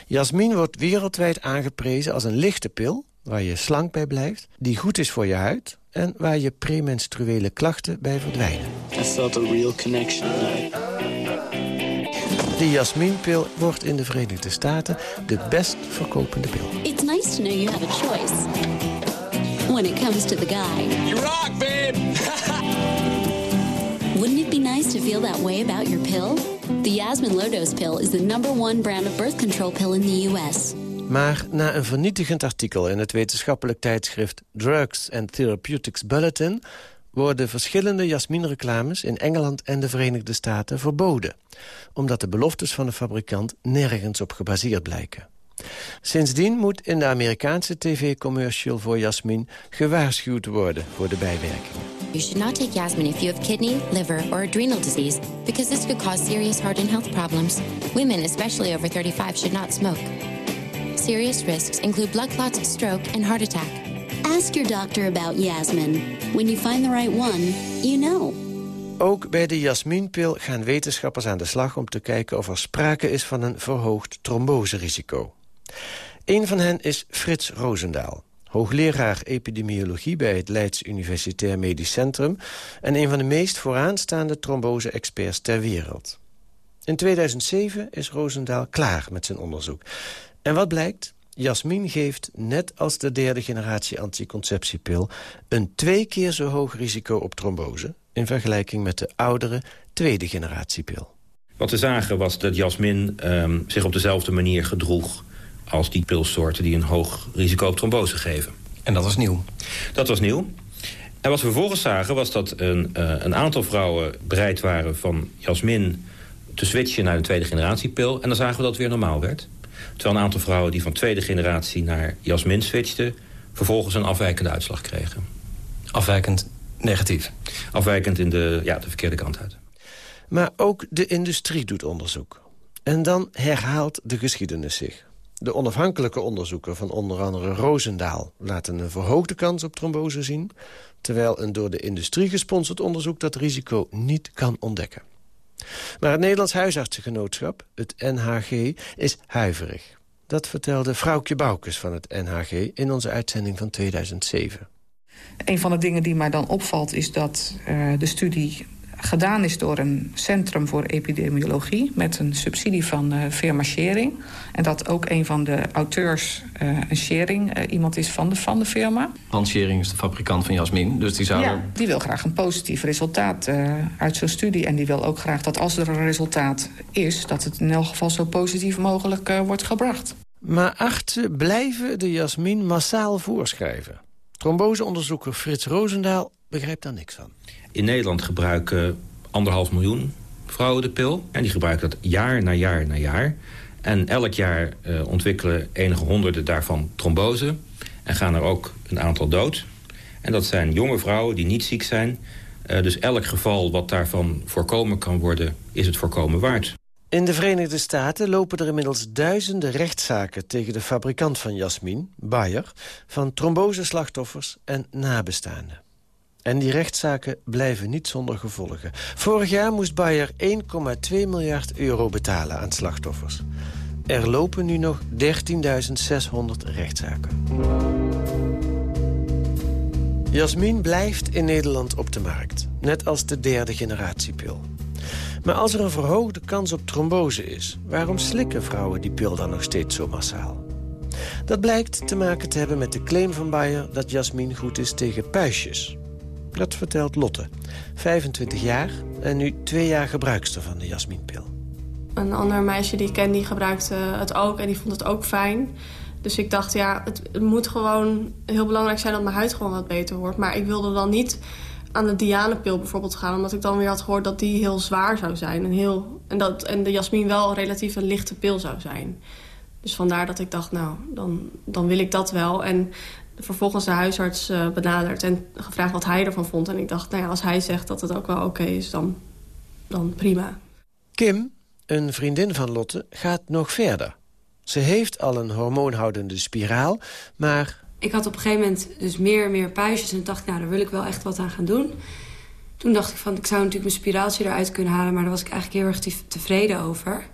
Jasmin wordt wereldwijd aangeprezen als een lichte pil... waar je slank bij blijft, die goed is voor je huid... en waar je premenstruele klachten bij verdwijnen. I felt a real connection De jasminpil wordt in de Verenigde Staten de best verkopende pil. It's nice to know you have a choice. When it comes to the guy. You rock, babe! (laughs) Wouldn't it be nice to feel that way about your pill? The Yasmin Low Dose pill is the number one brand of birth control pill in the US. Maar na een vernietigend artikel in het wetenschappelijk tijdschrift Drugs and Therapeutics Bulletin worden verschillende jasminreclames in Engeland en de Verenigde Staten verboden. Omdat de beloftes van de fabrikant nergens op gebaseerd blijken. Sindsdien moet in de Amerikaanse tv-commercial voor jasmin gewaarschuwd worden voor de bijwerkingen. You should not take Yasmin if you have kidney, liver, or adrenal disease because this could cause serious heart and health problems. Women, especially over 35, should not smoke. Serious risks include blood clots, stroke, and heart attack. Ask your doctor about Yasmin. When you find the right one, you know. Ook bij de jasminpil gaan wetenschappers aan de slag om te kijken of er sprake is van een verhoogd tromboserisico. Een van hen is Frits Roosendaal, hoogleraar epidemiologie bij het Leids Universitair Medisch Centrum en een van de meest vooraanstaande trombose-experts ter wereld. In 2007 is Roosendaal klaar met zijn onderzoek. En wat blijkt? Jasmin geeft, net als de derde generatie anticonceptiepil... een twee keer zo hoog risico op trombose... in vergelijking met de oudere tweede generatiepil. Wat we zagen was dat jasmin ehm, zich op dezelfde manier gedroeg... als die pilsoorten die een hoog risico op trombose geven. En dat was nieuw? Dat was nieuw. En wat we vervolgens zagen was dat een, uh, een aantal vrouwen bereid waren van jasmin te switchen naar een tweede generatiepil. En dan zagen we dat het weer normaal werd. Terwijl een aantal vrouwen die van tweede generatie naar jasmin switchten... vervolgens een afwijkende uitslag kregen. Afwijkend negatief? Afwijkend in de, ja, de verkeerde kant uit. Maar ook de industrie doet onderzoek. En dan herhaalt de geschiedenis zich. De onafhankelijke onderzoeken van onder andere Roosendaal... laten een verhoogde kans op trombose zien... terwijl een door de industrie gesponsord onderzoek dat risico niet kan ontdekken. Maar het Nederlands Huisartsengenootschap, het NHG, is huiverig. Dat vertelde Vrouwtje Boukes van het NHG in onze uitzending van 2007. Een van de dingen die mij dan opvalt is dat uh, de studie gedaan is door een centrum voor epidemiologie... met een subsidie van uh, firma Schering. En dat ook een van de auteurs, uh, een Schering, uh, iemand is van de, van de firma. Hans Schering is de fabrikant van Jasmin, dus die zou... Ja, die wil graag een positief resultaat uit zo'n studie. En die wil ook graag dat als er een resultaat is... dat het in elk geval zo positief mogelijk wordt gebracht. Maar artsen blijven de Jasmin massaal voorschrijven. Tromboseonderzoeker Frits Roosendaal begrijpt daar niks van. In Nederland gebruiken anderhalf miljoen vrouwen de pil. En die gebruiken dat jaar na jaar na jaar. En elk jaar uh, ontwikkelen enige honderden daarvan trombose. En gaan er ook een aantal dood. En dat zijn jonge vrouwen die niet ziek zijn. Uh, dus elk geval wat daarvan voorkomen kan worden, is het voorkomen waard. In de Verenigde Staten lopen er inmiddels duizenden rechtszaken... tegen de fabrikant van Jasmin, Bayer... van tromboseslachtoffers en nabestaanden. En die rechtszaken blijven niet zonder gevolgen. Vorig jaar moest Bayer 1,2 miljard euro betalen aan slachtoffers. Er lopen nu nog 13.600 rechtszaken. Jasmin blijft in Nederland op de markt. Net als de derde generatiepil. Maar als er een verhoogde kans op trombose is... waarom slikken vrouwen die pil dan nog steeds zo massaal? Dat blijkt te maken te hebben met de claim van Bayer... dat Jasmin goed is tegen puistjes. Dat vertelt Lotte, 25 jaar en nu twee jaar gebruikster van de jasminpil. Een ander meisje die ik ken, die gebruikte het ook en die vond het ook fijn. Dus ik dacht, ja, het, moet gewoon heel belangrijk zijn dat mijn huid gewoon wat beter wordt. Maar ik wilde dan niet aan de Diane-pil bijvoorbeeld gaan... omdat ik dan weer had gehoord dat die heel zwaar zou zijn. En, heel, en, dat, en de jasmin wel relatief een lichte pil zou zijn. Dus vandaar dat ik dacht, nou, dan, dan wil ik dat wel. En vervolgens de huisarts uh, benaderd en gevraagd wat hij ervan vond. En ik dacht, nou ja, als hij zegt dat het ook wel oké okay is, dan, dan prima. Kim, een vriendin van Lotte, gaat nog verder. Ze heeft al een hormoonhoudende spiraal, maar... Ik had op een gegeven moment dus meer en meer puistjes en dacht, nou, daar wil ik wel echt wat aan gaan doen. Toen dacht ik van, ik zou natuurlijk mijn spiraaltje eruit kunnen halen... maar daar was ik eigenlijk heel erg tevreden over.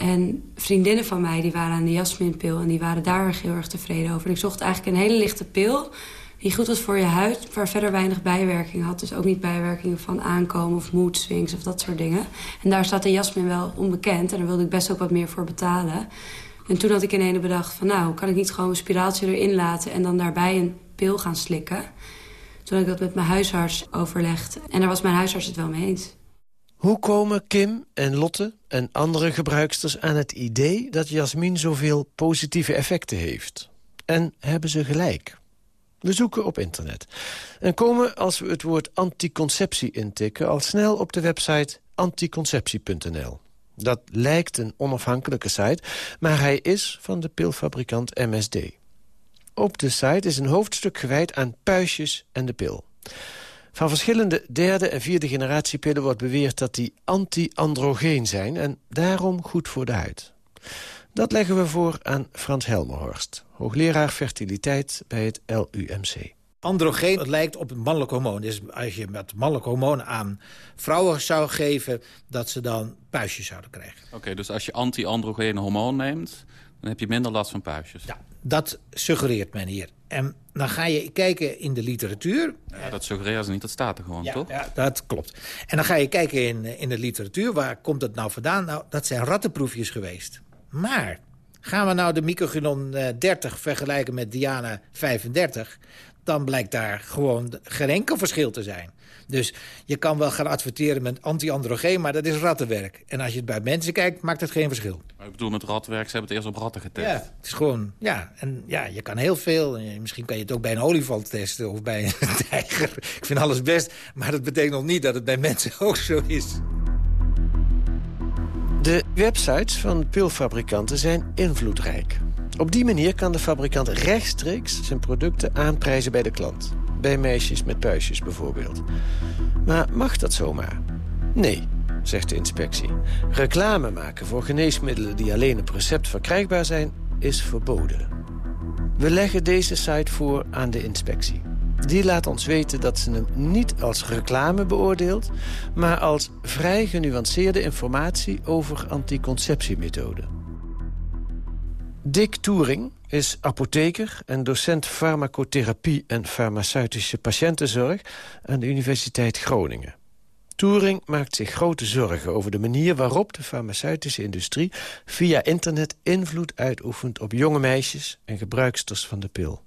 En vriendinnen van mij die waren aan de jasminpil... en die waren daar heel erg tevreden over. En ik zocht eigenlijk een hele lichte pil... die goed was voor je huid, waar verder weinig bijwerkingen had. Dus ook niet bijwerkingen van aankomen of mood swings of dat soort dingen. En daar staat de jasmin wel onbekend. En daar wilde ik best ook wat meer voor betalen. En toen had ik in ene bedacht van... nou, kan ik niet gewoon een spiraaltje erin laten... en dan daarbij een pil gaan slikken? Toen heb ik dat met mijn huisarts overlegd. En daar was mijn huisarts het wel mee eens. Hoe komen Kim en Lotte en andere gebruiksters aan het idee... dat jasmin zoveel positieve effecten heeft? En hebben ze gelijk? We zoeken op internet. En komen, als we het woord anticonceptie intikken... al snel op de website anticonceptie.nl. Dat lijkt een onafhankelijke site, maar hij is van de pilfabrikant MSD. Op de site is een hoofdstuk gewijd aan puistjes en de pil. Van verschillende derde en vierde generatie pillen wordt beweerd dat die anti-androgeen zijn... en daarom goed voor de huid. Dat leggen we voor aan Frans Helmerhorst, hoogleraar fertiliteit bij het LUMC. androgeen het lijkt op een mannelijk hormoon. Dus als je met mannelijk hormoon aan vrouwen zou geven... dat ze dan puistjes zouden krijgen. Oké, dus als je anti-androgene hormoon neemt... dan heb je minder last van puistjes. Ja, dat suggereert men hier. En dan ga je kijken in de literatuur. Ja, dat suggereren ze niet, dat staat er gewoon, ja, toch? Ja, dat klopt. En dan ga je kijken in, in de literatuur. Waar komt dat nou vandaan? Nou, dat zijn rattenproefjes geweest. Maar gaan we nou de microgynon 30 vergelijken met Diana 35 dan blijkt daar gewoon geen enkel verschil te zijn. Dus je kan wel gaan adverteren met anti-androgeen, maar dat is rattenwerk. En als je het bij mensen kijkt, maakt het geen verschil. Maar ik bedoel met rattenwerk, ze hebben het eerst op ratten getest. Ja, het is gewoon, ja. En ja, je kan heel veel. Misschien kan je het ook bij een olifant testen of bij een (laughs) tijger. Ik vind alles best, maar dat betekent nog niet dat het bij mensen (laughs) ook zo is. De websites van pilfabrikanten zijn invloedrijk. Op die manier kan de fabrikant rechtstreeks zijn producten aanprijzen bij de klant. Bij meisjes met puistjes bijvoorbeeld. Maar mag dat zomaar? Nee, zegt de inspectie. Reclame maken voor geneesmiddelen die alleen op recept verkrijgbaar zijn... is verboden. We leggen deze site voor aan de inspectie. Die laat ons weten dat ze hem niet als reclame beoordeelt... maar als vrij genuanceerde informatie over anticonceptiemethoden. Dick Toering is apotheker en docent farmacotherapie en farmaceutische patiëntenzorg aan de Universiteit Groningen. Toering maakt zich grote zorgen over de manier waarop de farmaceutische industrie via internet invloed uitoefent op jonge meisjes en gebruiksters van de pil.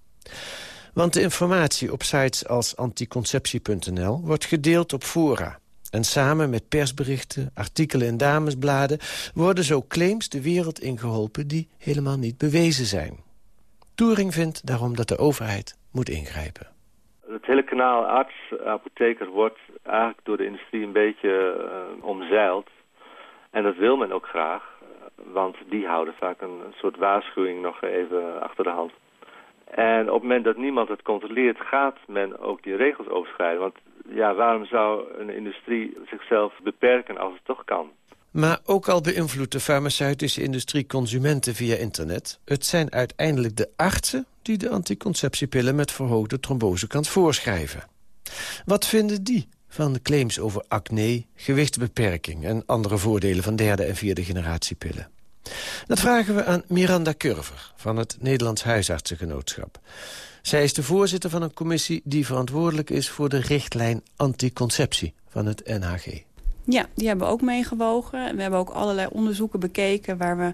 Want de informatie op sites als anticonceptie.nl wordt gedeeld op fora. En samen met persberichten, artikelen in damesbladen... worden zo claims de wereld ingeholpen die helemaal niet bewezen zijn. Touring vindt daarom dat de overheid moet ingrijpen. Het hele kanaal arts-apotheker wordt eigenlijk door de industrie een beetje uh, omzeild. En dat wil men ook graag, want die houden vaak een soort waarschuwing nog even achter de hand. En op het moment dat niemand het controleert, gaat men ook die regels overschrijden. Want ja, waarom zou een industrie zichzelf beperken als het toch kan? Maar ook al beïnvloedt de farmaceutische industrie consumenten via internet... het zijn uiteindelijk de artsen die de anticonceptiepillen... met verhoogde trombosekans voorschrijven. Wat vinden die van de claims over acne, gewichtsbeperking... en andere voordelen van derde en vierde generatie pillen? Dat vragen we aan Miranda Curver van het Nederlands Huisartsengenootschap. Zij is de voorzitter van een commissie die verantwoordelijk is... voor de richtlijn anticonceptie van het NHG. Ja, die hebben we ook meegewogen. We hebben ook allerlei onderzoeken bekeken... Waar we,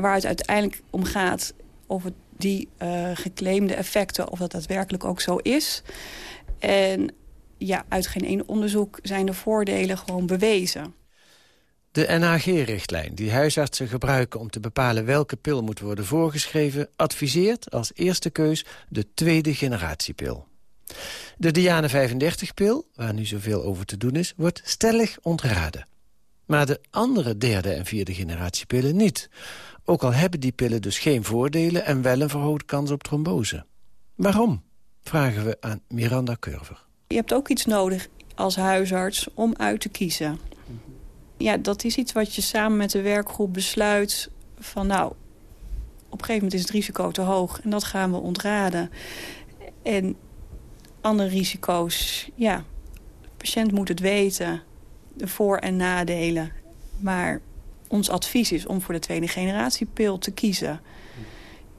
waar het uiteindelijk om gaat of het die uh, geclaimde effecten... of dat daadwerkelijk ook zo is. En ja, uit geen één onderzoek zijn de voordelen gewoon bewezen. De NHG-richtlijn, die huisartsen gebruiken om te bepalen welke pil moet worden voorgeschreven, adviseert als eerste keus de tweede generatiepil. De Diane 35-pil, waar nu zoveel over te doen is, wordt stellig ontraden. Maar de andere derde en vierde generatiepillen niet. Ook al hebben die pillen dus geen voordelen en wel een verhoogde kans op trombose. Waarom? Vragen we aan Miranda Curver. Je hebt ook iets nodig als huisarts om uit te kiezen ja, dat is iets wat je samen met de werkgroep besluit van nou, op een gegeven moment is het risico te hoog en dat gaan we ontraden. En andere risico's, ja, de patiënt moet het weten, de voor- en nadelen. Maar ons advies is om voor de tweede generatie pil te kiezen.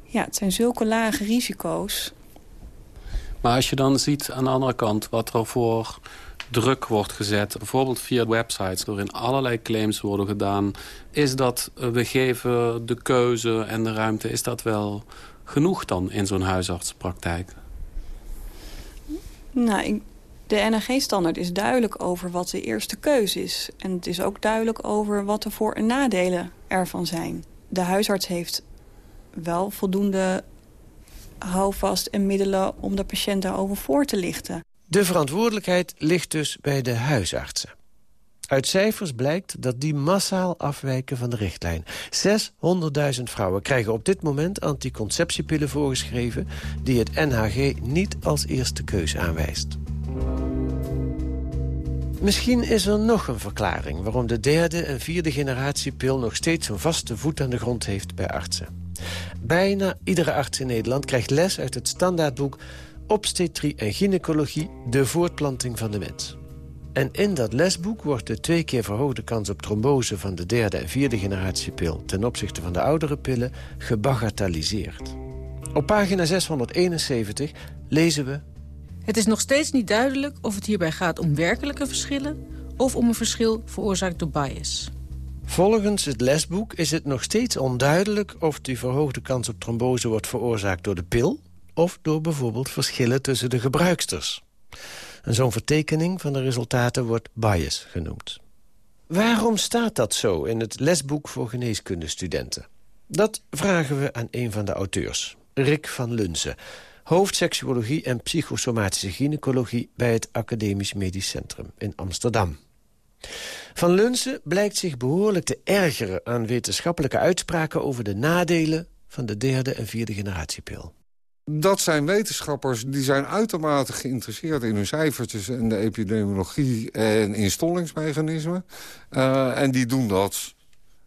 Ja, het zijn zulke lage risico's. Maar als je dan ziet aan de andere kant wat er voor druk wordt gezet. Bijvoorbeeld via websites, waarin allerlei claims worden gedaan. Is dat, eh, we geven de keuze en de ruimte, is dat wel genoeg dan in zo'n huisartspraktijk? Nou, de NRG-standaard is duidelijk over wat de eerste keuze is. En het is ook duidelijk over wat de voor- en nadelen ervan zijn. De huisarts heeft wel voldoende houvast en middelen om de patiënt daarover voor te lichten. De verantwoordelijkheid ligt dus bij de huisartsen. Uit cijfers blijkt dat die massaal afwijken van de richtlijn. 600.000 vrouwen krijgen op dit moment anticonceptiepillen voorgeschreven... die het NHG niet als eerste keus aanwijst. Misschien is er nog een verklaring waarom de derde en vierde generatie pil... nog steeds een vaste voet aan de grond heeft bij artsen. Bijna iedere arts in Nederland krijgt les uit het standaardboek obstetrie en gynaecologie, de voortplanting van de mens. En in dat lesboek wordt de twee keer verhoogde kans op trombose... van de derde en vierde generatiepil ten opzichte van de oudere pillen gebagatelliseerd. Op pagina 671 lezen we... Het is nog steeds niet duidelijk of het hierbij gaat om werkelijke verschillen... of om een verschil veroorzaakt door bias. Volgens het lesboek is het nog steeds onduidelijk... of die verhoogde kans op trombose wordt veroorzaakt door de pil... of door bijvoorbeeld verschillen tussen de gebruiksters. En zo'n vertekening van de resultaten wordt bias genoemd. Waarom staat dat zo in het lesboek voor geneeskundestudenten? Dat vragen we aan een van de auteurs, Rick van Lunzen... hoofdseksuologie en psychosomatische gynaecologie... bij het Academisch Medisch Centrum in Amsterdam. Van Lunzen blijkt zich behoorlijk te ergeren aan wetenschappelijke uitspraken... over de nadelen van de derde en vierde generatiepil. Dat zijn wetenschappers die zijn uitermate geïnteresseerd in hun cijfertjes... en de epidemiologie en instollingsmechanismen. Uh, en die doen dat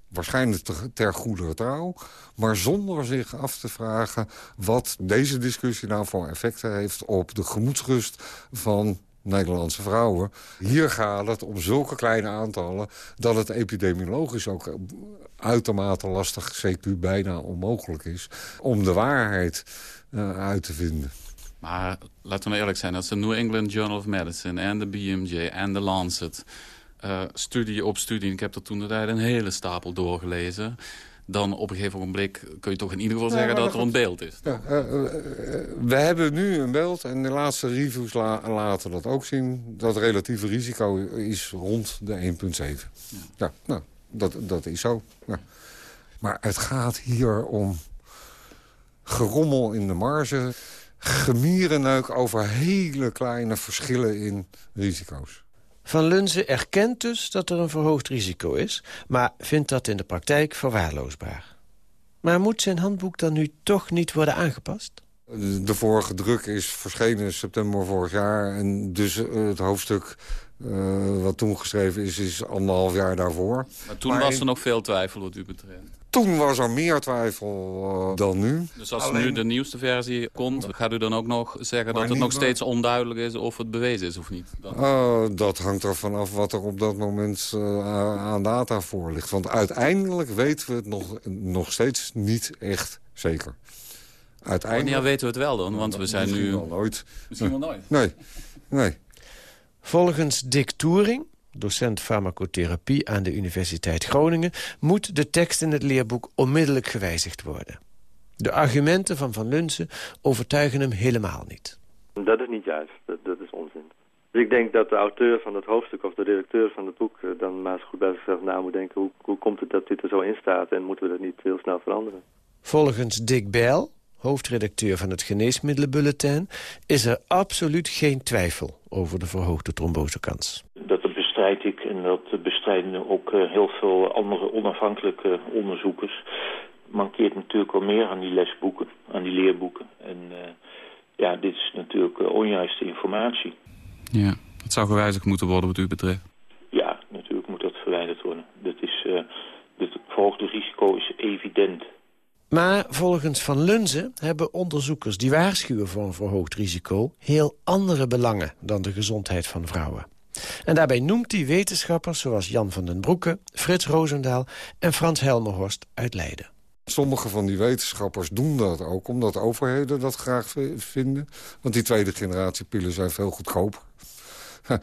waarschijnlijk ter goede trouw... maar zonder zich af te vragen wat deze discussie nou voor effecten heeft... op de gemoedsrust van Nederlandse vrouwen. Hier gaat het om zulke kleine aantallen... dat het epidemiologisch ook uitermate lastig, CQ bijna onmogelijk is... om de waarheid uh, uit te vinden. Maar laten we eerlijk zijn, dat is de New England Journal of Medicine... en de BMJ en de Lancet... Uh, studie op studie, ik heb er toen de tijd een hele stapel doorgelezen dan op een gegeven moment kun je toch in ieder geval zeggen dat, er een beeld is. Ja, uh, uh, we hebben nu een beeld en de laatste reviews la laten dat ook zien. Dat relatieve risico is rond de 1,7. Ja. ja. nou, dat, dat is zo. Ja. Maar het gaat hier om gerommel in de marge... gemierenneuk over hele kleine verschillen in risico's. Van Lunze erkent dus dat er een verhoogd risico is... maar vindt dat in de praktijk verwaarloosbaar. Maar moet zijn handboek dan nu toch niet worden aangepast? De vorige druk is verschenen in september vorig jaar... en dus eh, het hoofdstuk uh, wat toen geschreven is, is anderhalf jaar daarvoor. Maar toen was er nog veel twijfel wat u betreft. Toen was er meer twijfel uh, dan nu. Dus als Alleen... nu de nieuwste versie komt, gaat u dan ook nog zeggen maar dat het nog steeds onduidelijk is of het bewezen is of niet? Uh, dat hangt er vanaf wat er op dat moment aan data voor ligt. Want uiteindelijk weten we het nog, nog steeds niet echt zeker. Uiteindelijk... Wanneer weten we het wel dan? Want we zijn misschien nu... Wel nooit. Misschien wel nooit? (laughs) Nee, nee. Volgens Dick Toering, docent farmacotherapie aan de Universiteit Groningen... moet de tekst in het leerboek onmiddellijk gewijzigd worden. De argumenten van Van Lunsen overtuigen hem helemaal niet. Dat is niet juist, dat, dat is onzin. Dus ik denk dat de auteur van het hoofdstuk of de redacteur van het boek... Eh, dan maar eens goed bij zichzelf na moet denken... Hoe, hoe komt het dat dit er zo in staat en moeten we dat niet heel snel veranderen? Volgens Dick Bijl, hoofdredacteur van het Geneesmiddelenbulletin... is er absoluut geen twijfel over de verhoogde trombosekans. Dat bestrijd ik en dat bestrijden ook eh, heel veel andere onafhankelijke onderzoekers. Mankeert natuurlijk wel meer aan die lesboeken, aan die leerboeken. En uh, ja, dit is natuurlijk uh, onjuiste informatie. Ja, dat zou gewijzigd moeten worden wat u betreft. Ja, natuurlijk moet dat verwijderd worden. Dat is, uh, het verhoogde risico is evident. Maar volgens Van Lunze hebben onderzoekers die waarschuwen voor een verhoogd risico... heel andere belangen dan de gezondheid van vrouwen. En daarbij noemt hij wetenschappers zoals Jan van den Broeke, Frits Roosendaal en Frans Helmerhorst uit Leiden. Sommige van die wetenschappers doen dat ook omdat overheden dat graag vinden. Want die tweede generatie pillen zijn veel goedkoper. (laughs)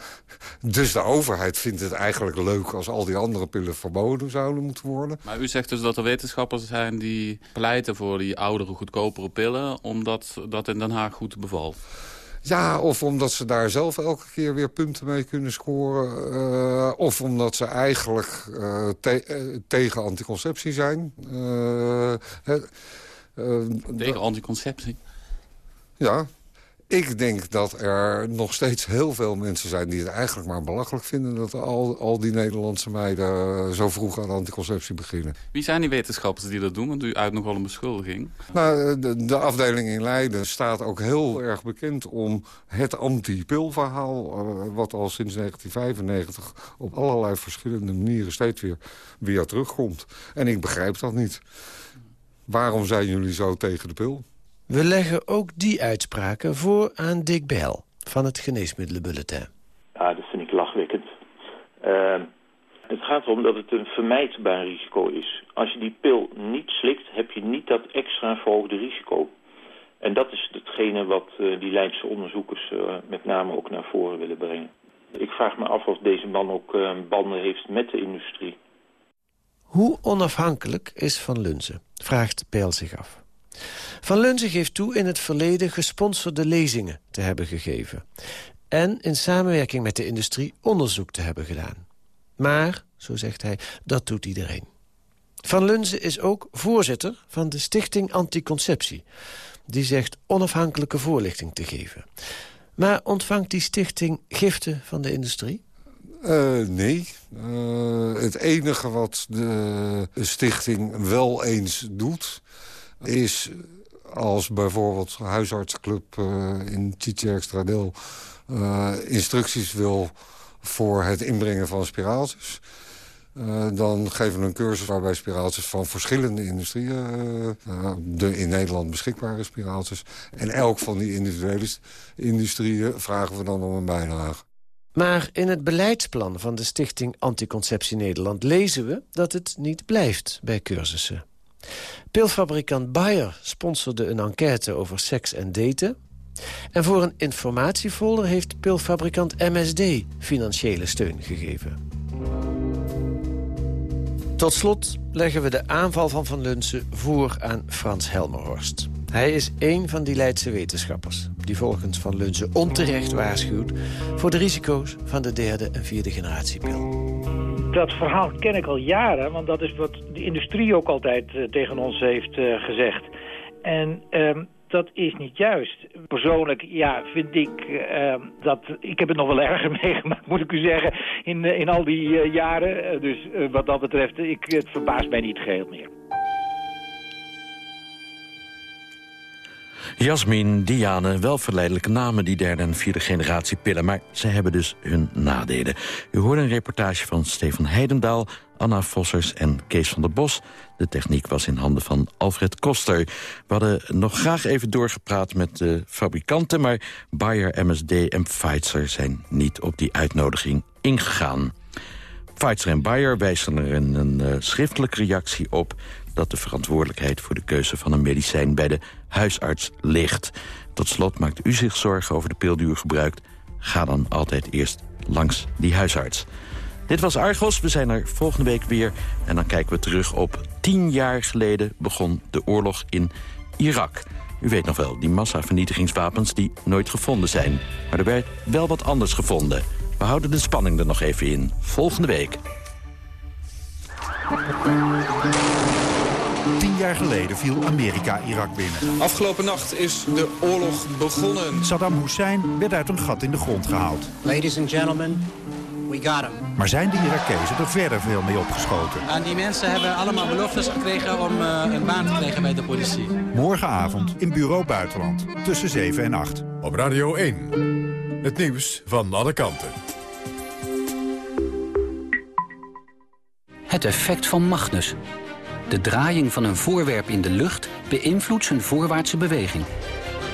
Dus de overheid vindt het eigenlijk leuk als al die andere pillen verboden zouden moeten worden. Maar u zegt dus dat er wetenschappers zijn die pleiten voor die oudere, goedkopere pillen... omdat dat in Den Haag goed bevalt? Ja, of omdat ze daar zelf elke keer weer punten mee kunnen scoren. Uh, of omdat ze eigenlijk uh, te uh, tegen anticonceptie zijn. tegen anticonceptie? Ja, ik denk dat er nog steeds heel veel mensen zijn die het eigenlijk maar belachelijk vinden... dat al, al die Nederlandse meiden zo vroeg aan anticonceptie beginnen. Wie zijn die wetenschappers die dat doen? Want u uit nogal een beschuldiging. Nou, de, de afdeling in Leiden staat ook heel erg bekend om het anti-pilverhaal... Uh, wat al sinds 1995 op allerlei verschillende manieren steeds weer, weer terugkomt. En ik begrijp dat niet. Waarom zijn jullie zo tegen de pil? We leggen ook die uitspraken voor aan Dick Bijl van het Geneesmiddelenbulletin. Ja, dat vind ik lachwekkend. Uh, het gaat erom dat het een vermijdbaar risico is. Als je die pil niet slikt, heb je niet dat extra verhoogde risico. En dat is hetgene wat uh, die Leidse onderzoekers uh, met name ook naar voren willen brengen. Ik vraag me af of deze man ook uh, banden heeft met de industrie. Hoe onafhankelijk is Van Lunze? Vraagt Peil zich af. Van Lunze geeft toe in het verleden gesponsorde lezingen te hebben gegeven. En in samenwerking met de industrie onderzoek te hebben gedaan. Maar, zo zegt hij, dat doet iedereen. Van Lunze is ook voorzitter van de Stichting Anticonceptie. Die zegt onafhankelijke voorlichting te geven. Maar ontvangt die stichting giften van de industrie? Uh, nee. Uh, het enige wat de stichting wel eens doet... is als bijvoorbeeld huisartsenclub uh, in Tjitjerkstradel... instructies wil voor het inbrengen van spiraaltjes... Uh, dan geven we een cursus waarbij spiraaltjes van verschillende industrieën... De in Nederland beschikbare spiraaltjes... en elk van die individuele industrieën vragen we dan om een bijdrage. Maar in het beleidsplan van de Stichting Anticonceptie Nederland... lezen we dat het niet blijft bij cursussen. Pilfabrikant Bayer sponsorde een enquête over seks en daten... En voor een informatiefolder heeft pilfabrikant MSD financiële steun gegeven. Tot slot leggen we de aanval van Van Lunsen voor aan Frans Helmerhorst. Hij is één van die Leidse wetenschappers... die volgens Van Lunsen onterecht waarschuwt... voor de risico's van de derde en vierde generatiepil. Dat verhaal ken ik al jaren, want dat is wat de industrie ook altijd uh, tegen ons heeft uh, gezegd. En uh, dat is niet juist. Persoonlijk ja, vind ik uh, dat... Ik heb het nog wel erger (laughs) meegemaakt, moet ik u zeggen, in, in al die jaren. dus wat dat betreft, ik, het verbaast mij niet geheel meer. Jasmin, Diane, wel verleidelijke namen, die derde en vierde generatie pillen. Maar ze hebben dus hun nadelen. U hoorde een reportage van Stefan Heidendaal, Anna Vossers en Kees van der Bos. De techniek was in handen van Alfred Koster. We hadden nog graag even doorgepraat met de fabrikanten... maar Bayer, MSD en Pfizer zijn niet op die uitnodiging ingegaan. Pfizer en Bayer wijzen er in een uh, schriftelijke reactie op dat de verantwoordelijkheid voor de keuze van een medicijn bij de huisarts ligt. Tot slot maakt u zich zorgen over de pil gebruikt. Ga dan altijd eerst langs die huisarts. Dit was Argos, we zijn er volgende week weer. En dan kijken we terug op tien jaar geleden begon de oorlog in Irak. U weet nog wel, die massavernietigingswapens die nooit gevonden zijn. Maar er werd wel wat anders gevonden. We houden de spanning er nog even in. Volgende week. Tien jaar geleden viel Amerika Irak binnen. Afgelopen nacht is de oorlog begonnen. Saddam Hussein werd uit een gat in de grond gehaald. Ladies and gentlemen, we got him. Maar zijn de Irakezen er verder veel mee opgeschoten? En die mensen hebben allemaal beloftes gekregen om uh, een baan te krijgen bij de politie. Morgenavond in Bureau Buitenland, tussen 7 en 8. Op Radio 1, het nieuws van alle kanten. Het effect van Magnus. De draaiing van een voorwerp in de lucht beïnvloedt zijn voorwaartse beweging.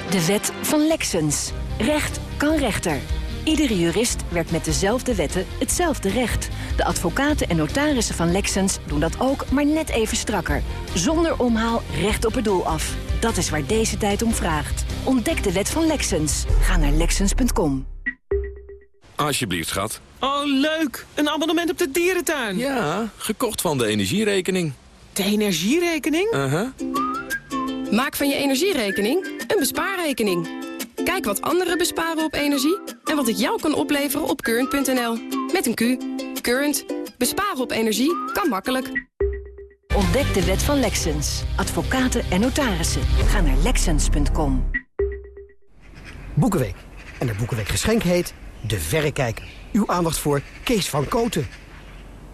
De wet van Lexens. Recht kan rechter. Iedere jurist werkt met dezelfde wetten hetzelfde recht. De advocaten en notarissen van Lexens doen dat ook, maar net even strakker. Zonder omhaal recht op het doel af. Dat is waar deze tijd om vraagt. Ontdek de wet van Lexens. Ga naar Lexens.com. Alsjeblieft, schat. Oh, leuk! Een abonnement op de dierentuin. Ja, gekocht van de energierekening. De energierekening? Uh -huh. Maak van je energierekening een bespaarrekening. Kijk wat anderen besparen op energie en wat het jou kan opleveren op current.nl. Met een Q. Current. Besparen op energie kan makkelijk. Ontdek de wet van Lexens. Advocaten en notarissen. Ga naar Lexens.com. Boekenweek. En de Boekenweek geschenk heet De Verrekijker. Uw aandacht voor Kees van Koten.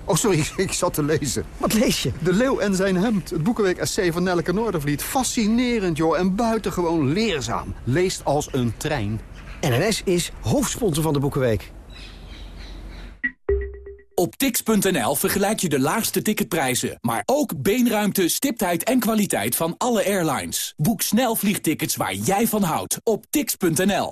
Oh, sorry, (laughs) ik zat te lezen. Wat lees je? De Leeuw en zijn hemd. Het boekenweek essay van Nelleke Noordervliet. Fascinerend, joh. En buitengewoon leerzaam. Leest als een trein. NNS is hoofdsponsor van de Boekenweek. Op tix.nl vergelijk je de laagste ticketprijzen, maar ook beenruimte, stiptheid en kwaliteit van alle airlines. Boek snel vliegtickets waar jij van houdt op tix.nl.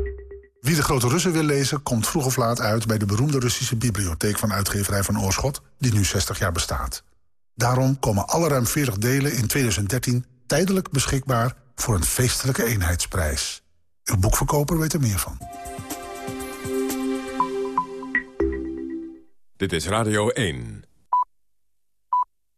Wie de Grote Russen wil lezen, komt vroeg of laat uit... bij de beroemde Russische bibliotheek van uitgeverij van Oorschot... die nu 60 jaar bestaat. Daarom komen alle ruim 40 delen in 2013 tijdelijk beschikbaar... voor een feestelijke eenheidsprijs. Uw boekverkoper weet er meer van. Dit is Radio 1.